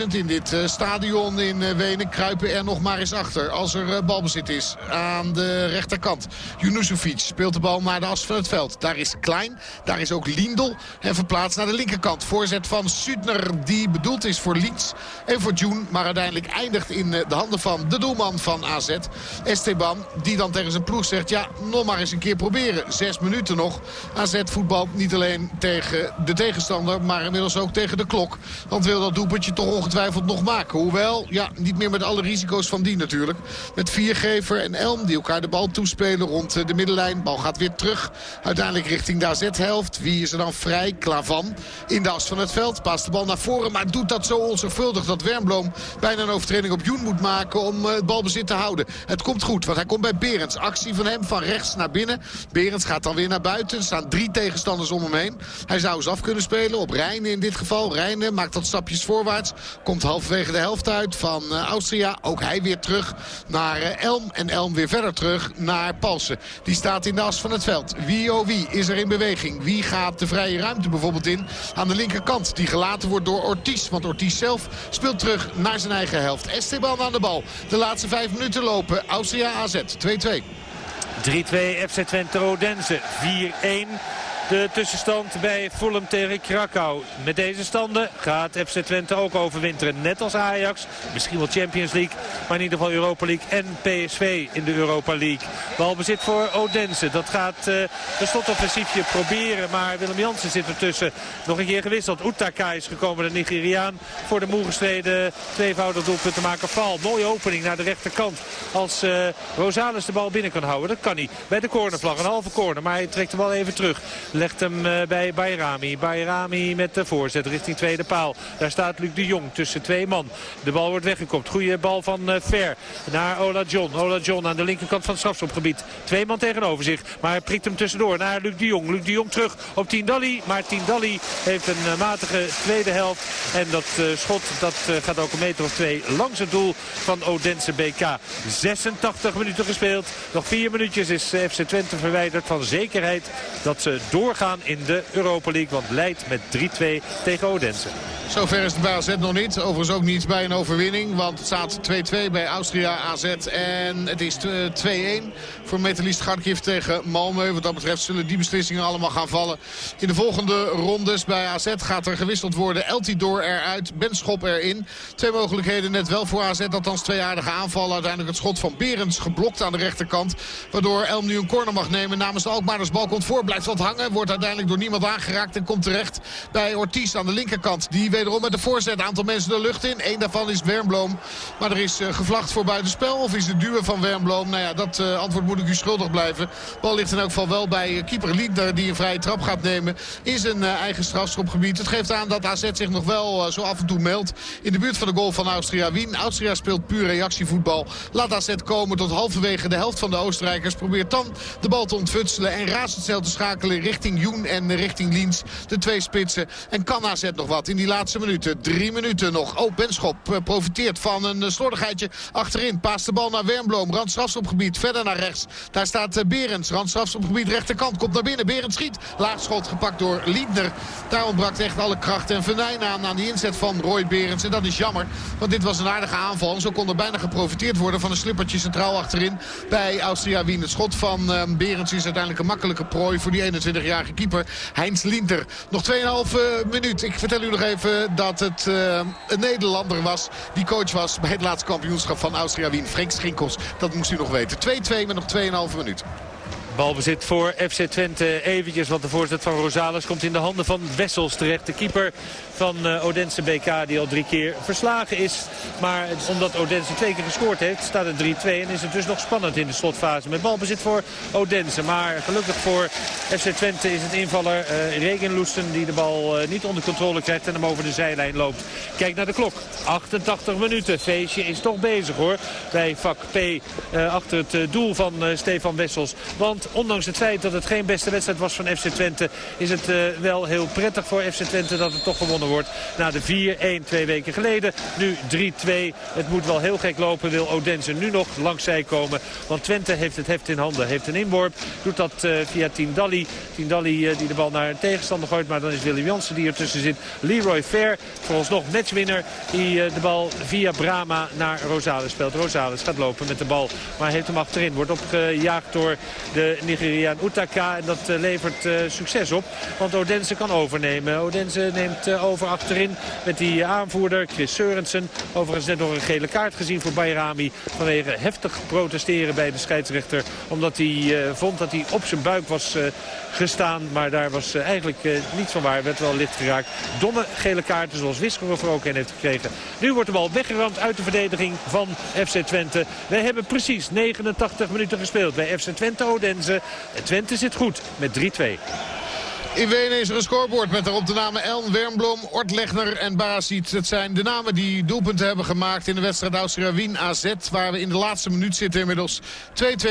12.000 in dit uh, stadion in uh, Wenen kruipen er nog maar eens achter. Als er uh, balbezit is aan de rechterkant. Junusovic speelt de bal naar de as van het veld. Daar is Klein, daar is ook Lindel. En verplaatst naar de linkerkant. Voorzet van Sudner die bedoeld is voor Leeds en voor June. Maar uiteindelijk eindigt in de handen van de doelman van AZ. Esteban die dan tegen zijn ploeg zegt... ja, nog maar eens een keer proberen. Zes minuten nog. AZ voetbal niet alleen tegen de tegenstander... maar inmiddels ook tegen de klok. Want wil dat doelpuntje toch ongetwijfeld nog maken. Hoewel, ja, niet meer met alle risico's van die natuurlijk. Met Viergever en Elm die elkaar de bal toespelen rond eh, de middenlijn. Bal gaat weer terug. Uiteindelijk richting de AZ-helft. Wie is er dan vrij? Klavan in de as van het veld. Paast de bal naar voren, maar doet dat zo onzorgvuldig dat Wernbloem bijna een overtreding op Joen moet maken om eh, het balbezit te houden. Het komt goed, want hij komt bij Berends. Actie van hem van rechts naar binnen. Berends gaat dan weer naar buiten. Er staan drie tegenstanders om hem heen. Hij zou eens af kunnen spelen op Rijnen in dit geval. Rijnen maakt dat voorwaarts. Komt halverwege de helft uit van uh, Austria. Ook hij weer terug naar uh, Elm. En Elm weer verder terug naar Palsen. Die staat in de as van het veld. Wie oh wie is er in beweging? Wie gaat de vrije ruimte bijvoorbeeld in aan de linkerkant? Die gelaten wordt door Ortiz. Want Ortiz zelf speelt terug naar zijn eigen helft. Esteban aan de bal. De laatste vijf minuten lopen. Austria AZ 2-2. 3-2 FC Twente Odense 4-1. De tussenstand bij Fulham tegen Krakau. Met deze standen gaat FC Twente ook overwinteren. Net als Ajax. Misschien wel Champions League. Maar in ieder geval Europa League en PSV in de Europa League. Balbezit voor Odense. Dat gaat uh, een slotoffensiefje proberen. Maar Willem Jansen zit ertussen. Nog een keer gewisseld. Utaka is gekomen, de Nigeriaan. Voor de moe gestreden tweevoudig doelpunt te maken. Val. Mooie opening naar de rechterkant. Als uh, Rosales de bal binnen kan houden. Dat kan hij. Bij de cornervlag. Een halve corner. Maar hij trekt de bal even terug. Legt hem uh, bij Bayrami. Bayrami met de voorzet richting tweede paal. Daar staat Luc de Jong tussen twee man. De bal wordt weggekopt. Goede bal van uh, Ver naar Ola John. Ola John aan de linkerkant van het strafschopgebied. Twee man tegenover zich. Maar hij prikt hem tussendoor naar Luc de Jong. Luc de Jong terug op Tindalli. Maar Tindalli heeft een uh, matige tweede helft. En dat schot dat, gaat ook een meter of twee langs het doel van Odense BK. 86 minuten gespeeld. Nog vier minuutjes is FC Twente verwijderd van zekerheid dat ze door doorgaan in de Europa League. Want leidt met 3-2 tegen Odense. Zover is het bij AZ nog niet. Overigens ook niet bij een overwinning. Want het staat 2-2 bij Austria AZ. En het is 2-1 voor Metalist Kharkiv tegen Malmö. Wat dat betreft zullen die beslissingen allemaal gaan vallen. In de volgende rondes bij AZ gaat er gewisseld worden. Eltidoor eruit, Ben Schop erin. Twee mogelijkheden net wel voor AZ. Althans twee aardige aanvallen. Uiteindelijk het schot van Berends geblokt aan de rechterkant. Waardoor Elm nu een corner mag nemen namens de Alkmaarders. Bal komt voor, blijft wat hangen. Wordt uiteindelijk door niemand aangeraakt en komt terecht bij Ortiz aan de linkerkant. Die wederom met de voorzet. Aantal mensen de lucht in. Eén daarvan is Wernbloem. Maar er is uh, gevlacht voor buitenspel. Of is het duwen van Wernbloem? Nou ja, dat uh, antwoord moet ik u schuldig blijven. Bal ligt in elk geval wel bij uh, keeper Linder. Die een vrije trap gaat nemen in zijn eigen strafschopgebied. Het geeft aan dat AZ zich nog wel zo af en toe meldt. In de buurt van de goal van Austria Wien. Austria speelt puur reactievoetbal. Laat AZ komen tot halverwege de helft van de Oostenrijkers. Probeert dan de bal te ontfutselen en razendsnel te schakelen richting Joen en richting Liens. De twee spitsen. En kan AZ nog wat in die laatste minuten. Drie minuten nog. Oh, Benschop profiteert van een slordigheidje achterin. Paast de bal naar Wernbloem. Randstrafstopgebied. Verder naar rechts. Daar staat Berends. Randstrafstopgebied rechterkant. Komt naar binnen. Berends schiet. Laagschot gepakt door Liedner. Daar ontbrak echt alle kracht en venijn aan. Aan die inzet van Roy Berends. En dat is jammer. Want dit was een aardige aanval. En zo kon er bijna geprofiteerd worden van een slippertje centraal achterin. Bij Austria Wien. Het schot van Berends is uiteindelijk een makkelijke prooi voor die 21-jarige keeper. Heinz Linder. Nog 2,5 minuut. Ik vertel u nog even dat het uh, een Nederlander was. Die coach was bij het laatste kampioenschap van Austria Wien. Frank Schinkels. Dat moest u nog weten. 2-2 met nog 2,5 minuut. Balbezit voor FC Twente eventjes, want de voorzet van Rosales komt in de handen van Wessels terecht. De keeper van uh, Odense BK die al drie keer verslagen is. Maar omdat Odense twee keer gescoord heeft, staat het 3-2 en is het dus nog spannend in de slotfase. Met balbezit voor Odense, maar gelukkig voor FC Twente is het invaller uh, die de bal uh, niet onder controle krijgt en hem over de zijlijn loopt. Kijk naar de klok, 88 minuten. Feestje is toch bezig hoor, bij vak P achter het doel van Stefan Wessels. Want ondanks het feit dat het geen beste wedstrijd was van FC Twente... is het uh, wel heel prettig voor FC Twente dat het toch gewonnen wordt. Na de 4-1 twee weken geleden. Nu 3-2. Het moet wel heel gek lopen. Wil Odense nu nog langs zij komen. Want Twente heeft het heft in handen. Heeft een inworp. Doet dat uh, via Tindalli. Tindalli uh, die de bal naar een tegenstander gooit. Maar dan is Willem Jansen die ertussen zit. Leroy Fair. Vooralsnog matchwinner. Die de bal via Brama naar Rosales speelt. Rosales gaat lopen met de bal. Maar heeft hem achterin. Wordt opgejaagd door de Nigeriaan Utaka. En dat eh, levert eh, succes op. Want Odense kan overnemen. Odense neemt eh, over achterin met die aanvoerder Chris Seurensen. Overigens net nog een gele kaart gezien voor Bayrami. Vanwege heftig protesteren bij de scheidsrechter. Omdat hij vond dat hij op zijn buik was gestaan. Maar daar was eigenlijk niets van waar. Werd wel licht geraakt. Domme gele kaarten zoals Wiskeroff er ook in heeft gekregen. Nu wordt de bal weggeramd uit de verdediging van FC Twente. We hebben precies 89 minuten gespeeld bij FC Twente Odense. Twente zit goed met 3-2. In Wenen is er een scorebord met daarop de namen Elm, Wernblom, Ortlegner en Barasic. Het zijn de namen die doelpunten hebben gemaakt in de wedstrijd Austria Wien AZ. Waar we in de laatste minuut zitten inmiddels. 2-2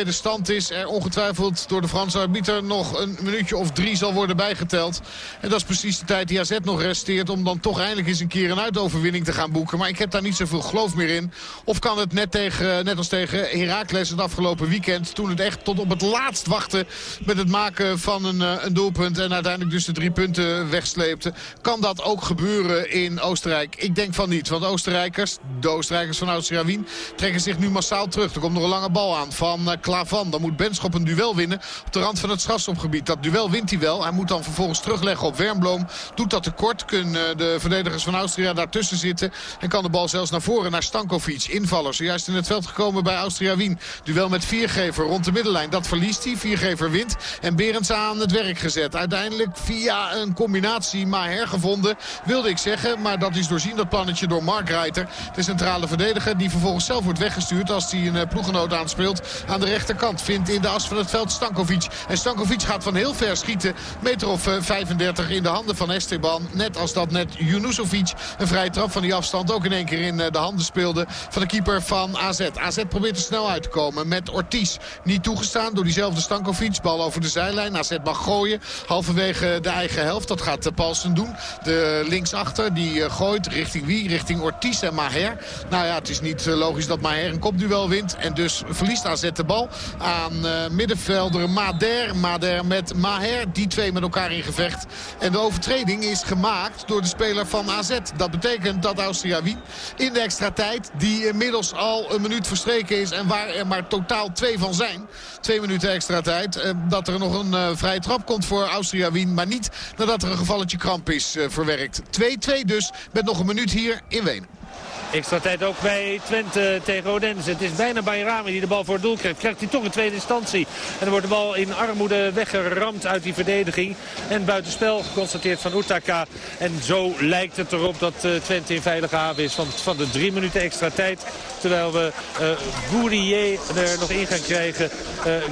de stand is. Er ongetwijfeld door de Franse arbiter nog een minuutje of drie zal worden bijgeteld. En dat is precies de tijd die AZ nog resteert om dan toch eindelijk eens een keer een uitoverwinning te gaan boeken. Maar ik heb daar niet zoveel geloof meer in. Of kan het net, tegen, net als tegen Heracles het afgelopen weekend. Toen het echt tot op het laatst wachtte met het maken van een, eh, een doelpunt. En uiteindelijk dus de drie punten wegsleepte. Kan dat ook gebeuren in Oostenrijk? Ik denk van niet. Want Oostenrijkers, de Oostenrijkers van Austria Wien, trekken zich nu massaal terug. Er komt nog een lange bal aan van uh, Klavan. Dan moet Benschop een duel winnen op de rand van het strafschopgebied. Dat duel wint hij wel. Hij moet dan vervolgens terugleggen op Wernbloem. Doet dat tekort. Kunnen uh, de verdedigers van Austria daartussen zitten. En kan de bal zelfs naar voren naar Stankovic. Invaller. Zojuist in het veld gekomen bij Austria Wien. Duel met Viergever rond de middenlijn. Dat verliest hij. Viergever wint. En Berends aan het werk gezet. Uiteindelijk via een combinatie maar hergevonden, wilde ik zeggen. Maar dat is doorzien, dat plannetje door Mark Reiter. De centrale verdediger die vervolgens zelf wordt weggestuurd als hij een eh, ploegenoot aanspeelt. Aan de rechterkant vindt in de as van het veld Stankovic. En Stankovic gaat van heel ver schieten. Meter of 35 eh, in de handen van Esteban. Net als dat net Junusovic een vrije trap van die afstand ook in één keer in eh, de handen speelde. Van de keeper van AZ. AZ probeert er snel uit te komen met Ortiz. Niet toegestaan door diezelfde Stankovic. Bal over de zijlijn. AZ mag gooien. Halverwege eh, de eigen helft. Dat gaat eh, Paulsen doen. De linksachter die eh, gooit richting wie? Richting Ortiz en Maher. Nou ja, het is niet logisch dat Maher een kopduel wint. En dus verliest AZ de bal aan middenvelder Mader. Mader met Maher. Die twee met elkaar in gevecht. En de overtreding is gemaakt door de speler van AZ. Dat betekent dat Austria Wien in de extra tijd... die inmiddels al een minuut verstreken is... en waar er maar totaal twee van zijn... twee minuten extra tijd... dat er nog een vrije trap komt voor Austria Wien maar niet nadat er een gevalletje kramp is uh, verwerkt. 2-2 dus, met nog een minuut hier in Wenen. Extra tijd ook bij Twente tegen Odense. Het is bijna Bayrami die de bal voor het doel krijgt. Krijgt hij toch in tweede instantie. En dan wordt de bal in armoede weggeramd uit die verdediging. En buitenspel geconstateerd van Utaka. En zo lijkt het erop dat uh, Twente in veilige haven is. Van, van de drie minuten extra tijd. Terwijl we uh, Gourier er nog in gaan krijgen.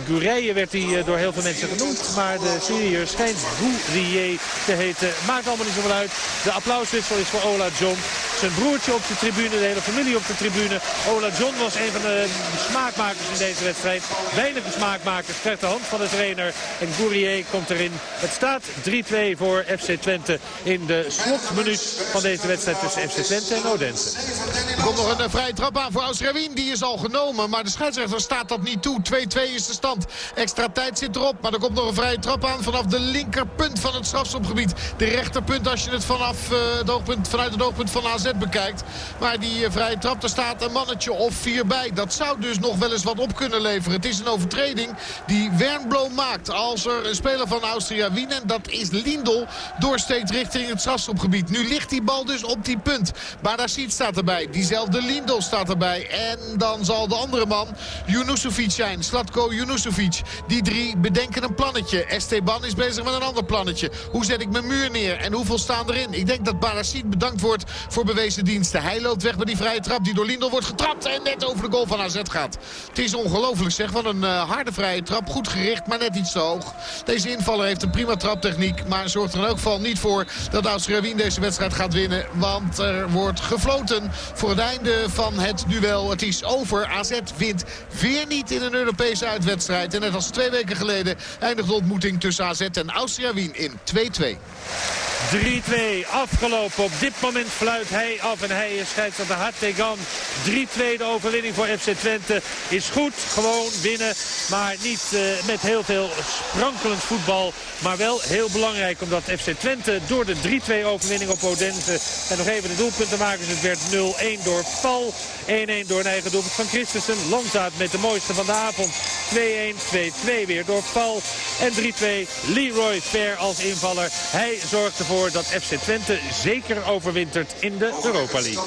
Uh, werd hij door heel veel mensen genoemd. Maar de Syriër schijnt Gourier te heten. Maakt allemaal niet zoveel uit. De applauswissel is voor Ola John. Zijn broertje op de tribune de hele familie op de tribune. Ola John was een van de smaakmakers in deze wedstrijd. Weinige smaakmakers krijgt de hand van de trainer. En Gourier komt erin. Het staat 3-2 voor FC Twente in de slotminuut van deze wedstrijd tussen FC Twente en Odense. Er komt nog een eh, vrije trap aan voor Austria Wien. Die is al genomen, maar de scheidsrechter staat dat niet toe. 2-2 is de stand. Extra tijd zit erop, maar er komt nog een vrije trap aan vanaf de linkerpunt van het strafschopgebied. De rechterpunt als je het vanaf, uh, het oogpunt, vanuit het oogpunt van AZ bekijkt. Maar die uh, vrije trap, daar staat een mannetje of vier bij. Dat zou dus nog wel eens wat op kunnen leveren. Het is een overtreding die Wernbloem maakt. Als er een speler van Austria Wien, en dat is Lindel, doorsteekt richting het strafschopgebied. Nu ligt die bal dus op die punt. Badasit staat erbij. Diezelfde Lindel staat erbij. En dan zal de andere man Junusovic zijn. Slatko Junusovic. Die drie bedenken een plannetje. Esteban is bezig met een ander plannetje. Hoe zet ik mijn muur neer? En hoeveel staan erin? Ik denk dat Badasit bedankt wordt voor bewezen diensten. Hij loopt weg bij die vrije trap die door Lindel wordt getrapt. En net over de goal van AZ gaat. Het is ongelooflijk zeg. Wat een uh, harde vrije trap. Goed gericht, maar net iets te hoog. Deze invaller heeft een prima traptechniek. Maar zorgt er in elk geval niet voor dat Austria Wien deze wedstrijd gaat winnen. Want er wordt gefloten voor het einde van het duel. Het is over. AZ wint weer niet in een Europese uitwedstrijd. En net als twee weken geleden eindigt de ontmoeting tussen AZ en Austria Wien in 2-2. 3-2 afgelopen. Op dit moment fluit hij af en hij is scheidsrechter Hartegan. 3-2 de overwinning voor FC Twente is goed. Gewoon winnen, maar niet uh, met heel veel sprankelend voetbal. Maar wel heel belangrijk omdat FC Twente door de 3-2 overwinning op Odense... en nog even de doelpunten maken. Het werd 0-1 door Val. 1-1 door een eigen doelpunt van Christensen. Landzaat met de mooiste van de avond. 2-1, 2-2 weer door Val. En 3-2 Leroy Fair als invaller. Hij zorgt ervoor dat FC Twente zeker overwintert in de Europa League.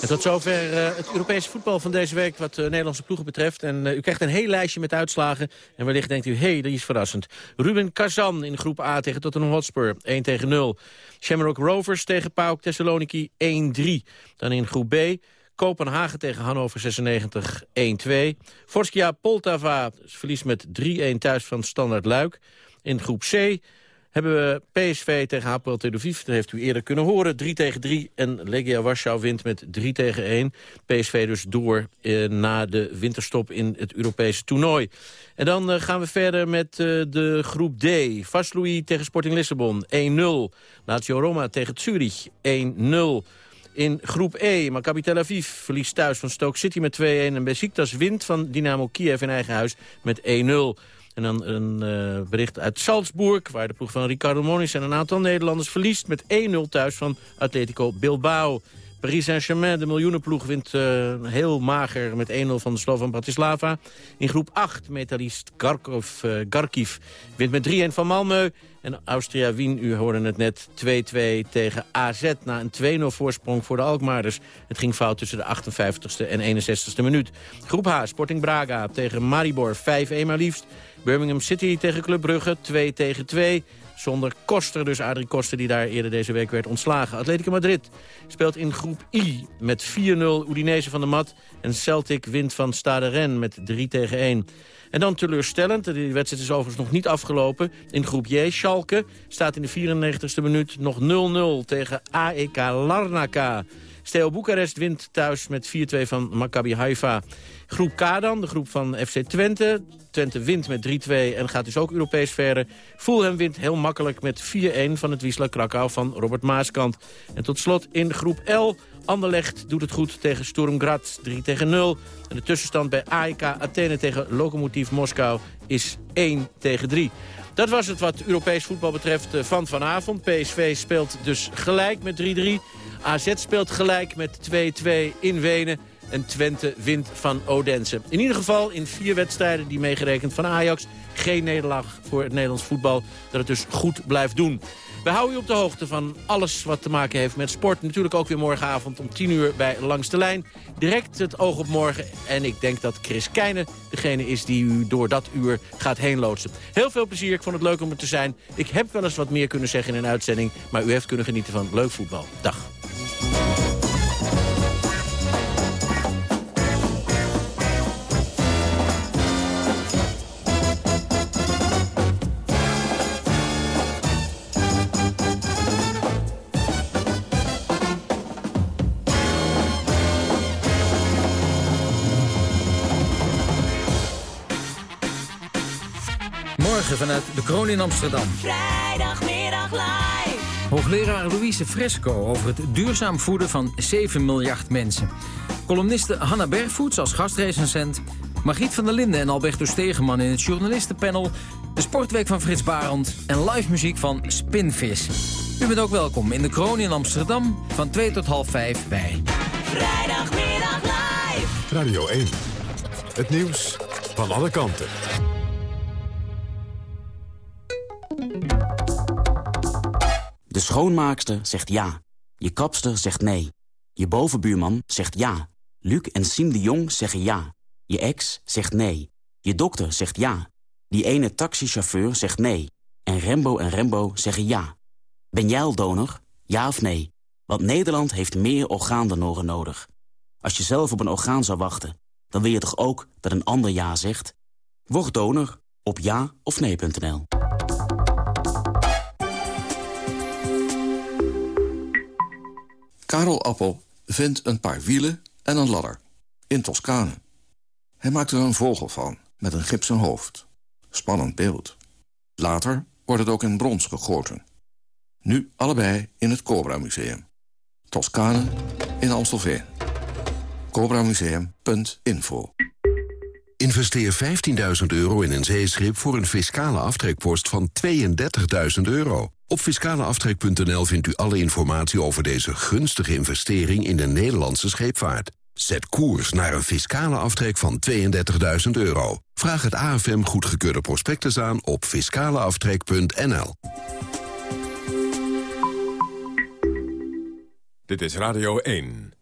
En tot zover uh, het Europese voetbal van deze week wat uh, Nederlandse ploegen betreft. En uh, u krijgt een heel lijstje met uitslagen. En wellicht denkt u, hé, hey, dat is verrassend. Ruben Kazan in groep A tegen Tottenham Hotspur, 1 tegen 0. Shamrock Rovers tegen PAOK Thessaloniki, 1-3. Dan in groep B... Kopenhagen tegen Hannover 96, 1-2. Forskia Poltava verliest met 3-1 thuis van Standard Luik. In groep C hebben we PSV tegen Hapoel Tel Aviv. Dat heeft u eerder kunnen horen. 3 tegen 3 en Legia Warschau wint met 3 tegen 1. PSV dus door eh, na de winterstop in het Europese toernooi. En dan uh, gaan we verder met uh, de groep D. Vaslui tegen Sporting Lissabon 1-0. Lazio Roma tegen Zurich 1-0. In groep E, Maccabi Tel Aviv verliest thuis van Stoke City met 2-1. En Besiktas wint van Dynamo Kiev in eigen huis met 1-0. En dan een uh, bericht uit Salzburg, waar de ploeg van Ricardo Moniz en een aantal Nederlanders verliest met 1-0 thuis van Atletico Bilbao. Paris Saint-Germain, de miljoenenploeg, wint uh, heel mager met 1-0 van de Slovan Bratislava. In groep 8, metalist Garkov, uh, Garkiv wint met 3-1 van Malmö. En Austria Wien, u hoorde het net, 2-2 tegen AZ na een 2-0 voorsprong voor de Alkmaarders. Het ging fout tussen de 58ste en 61ste minuut. Groep H, Sporting Braga tegen Maribor, 5-1 maar liefst. Birmingham City tegen Club Brugge, 2 tegen 2. Zonder Koster, dus Adrie Koster die daar eerder deze week werd ontslagen. Atletico Madrid speelt in groep I met 4-0 Udinese van de mat. En Celtic wint van Stade Rennes met 3 tegen 1. En dan teleurstellend, de wedstrijd is overigens nog niet afgelopen. In groep J, Schalke staat in de 94ste minuut nog 0-0 tegen AEK Larnaca. Steel Boekarest wint thuis met 4-2 van Maccabi Haifa. Groep K dan, de groep van FC Twente. Twente wint met 3-2 en gaat dus ook Europees verder. Fulham wint heel makkelijk met 4-1 van het Wisla Krakau van Robert Maaskant. En tot slot in groep L... Anderlecht doet het goed tegen Sturm Graz, 3 tegen 0. En de tussenstand bij AEK Athene tegen Lokomotief Moskou is 1 tegen 3. Dat was het wat Europees voetbal betreft eh, van vanavond. PSV speelt dus gelijk met 3-3. AZ speelt gelijk met 2-2 in Wenen. En Twente wint van Odense. In ieder geval in vier wedstrijden die meegerekend van Ajax. Geen nederlaag voor het Nederlands voetbal. Dat het dus goed blijft doen. We houden u op de hoogte van alles wat te maken heeft met sport. Natuurlijk ook weer morgenavond om 10 uur bij Langs de Lijn. Direct het oog op morgen. En ik denk dat Chris Keijnen degene is die u door dat uur gaat heen loodsen. Heel veel plezier. Ik vond het leuk om er te zijn. Ik heb wel eens wat meer kunnen zeggen in een uitzending. Maar u heeft kunnen genieten van leuk voetbal. Dag vanuit de Kroon in Amsterdam. Vrijdagmiddag laat. Hoogleraar Louise Fresco over het duurzaam voeden van 7 miljard mensen. Columniste Hanna Bergvoets als gastrecensent. Margriet van der Linden en Alberto Stegeman in het journalistenpanel. De sportweek van Frits Barend en live muziek van Spinvis. U bent ook welkom in de Kroon in Amsterdam van 2 tot half 5 bij. Vrijdagmiddag live. Radio 1. Het nieuws van alle kanten. De schoonmaakster zegt ja. Je kapster zegt nee. Je bovenbuurman zegt ja. Luc en Siem de Jong zeggen ja. Je ex zegt nee. Je dokter zegt ja. Die ene taxichauffeur zegt nee. En Rembo en Rembo zeggen ja. Ben jij al donor? Ja of nee? Want Nederland heeft meer orgaandonoren nodig. Als je zelf op een orgaan zou wachten, dan wil je toch ook dat een ander ja zegt? Word donor op ja of nee.nl. Karel Appel vindt een paar wielen en een ladder. In Toscane. Hij maakt er een vogel van, met een gipsen hoofd. Spannend beeld. Later wordt het ook in brons gegoten. Nu allebei in het Cobra Museum. Toscane in Amstelveen. CobraMuseum.info Investeer 15.000 euro in een zeeschip voor een fiscale aftrekpost van 32.000 euro. Op fiscaleaftrek.nl vindt u alle informatie over deze gunstige investering in de Nederlandse scheepvaart. Zet koers naar een fiscale aftrek van 32.000 euro. Vraag het AFM goedgekeurde prospectus aan op fiscaleaftrek.nl. Dit is Radio 1.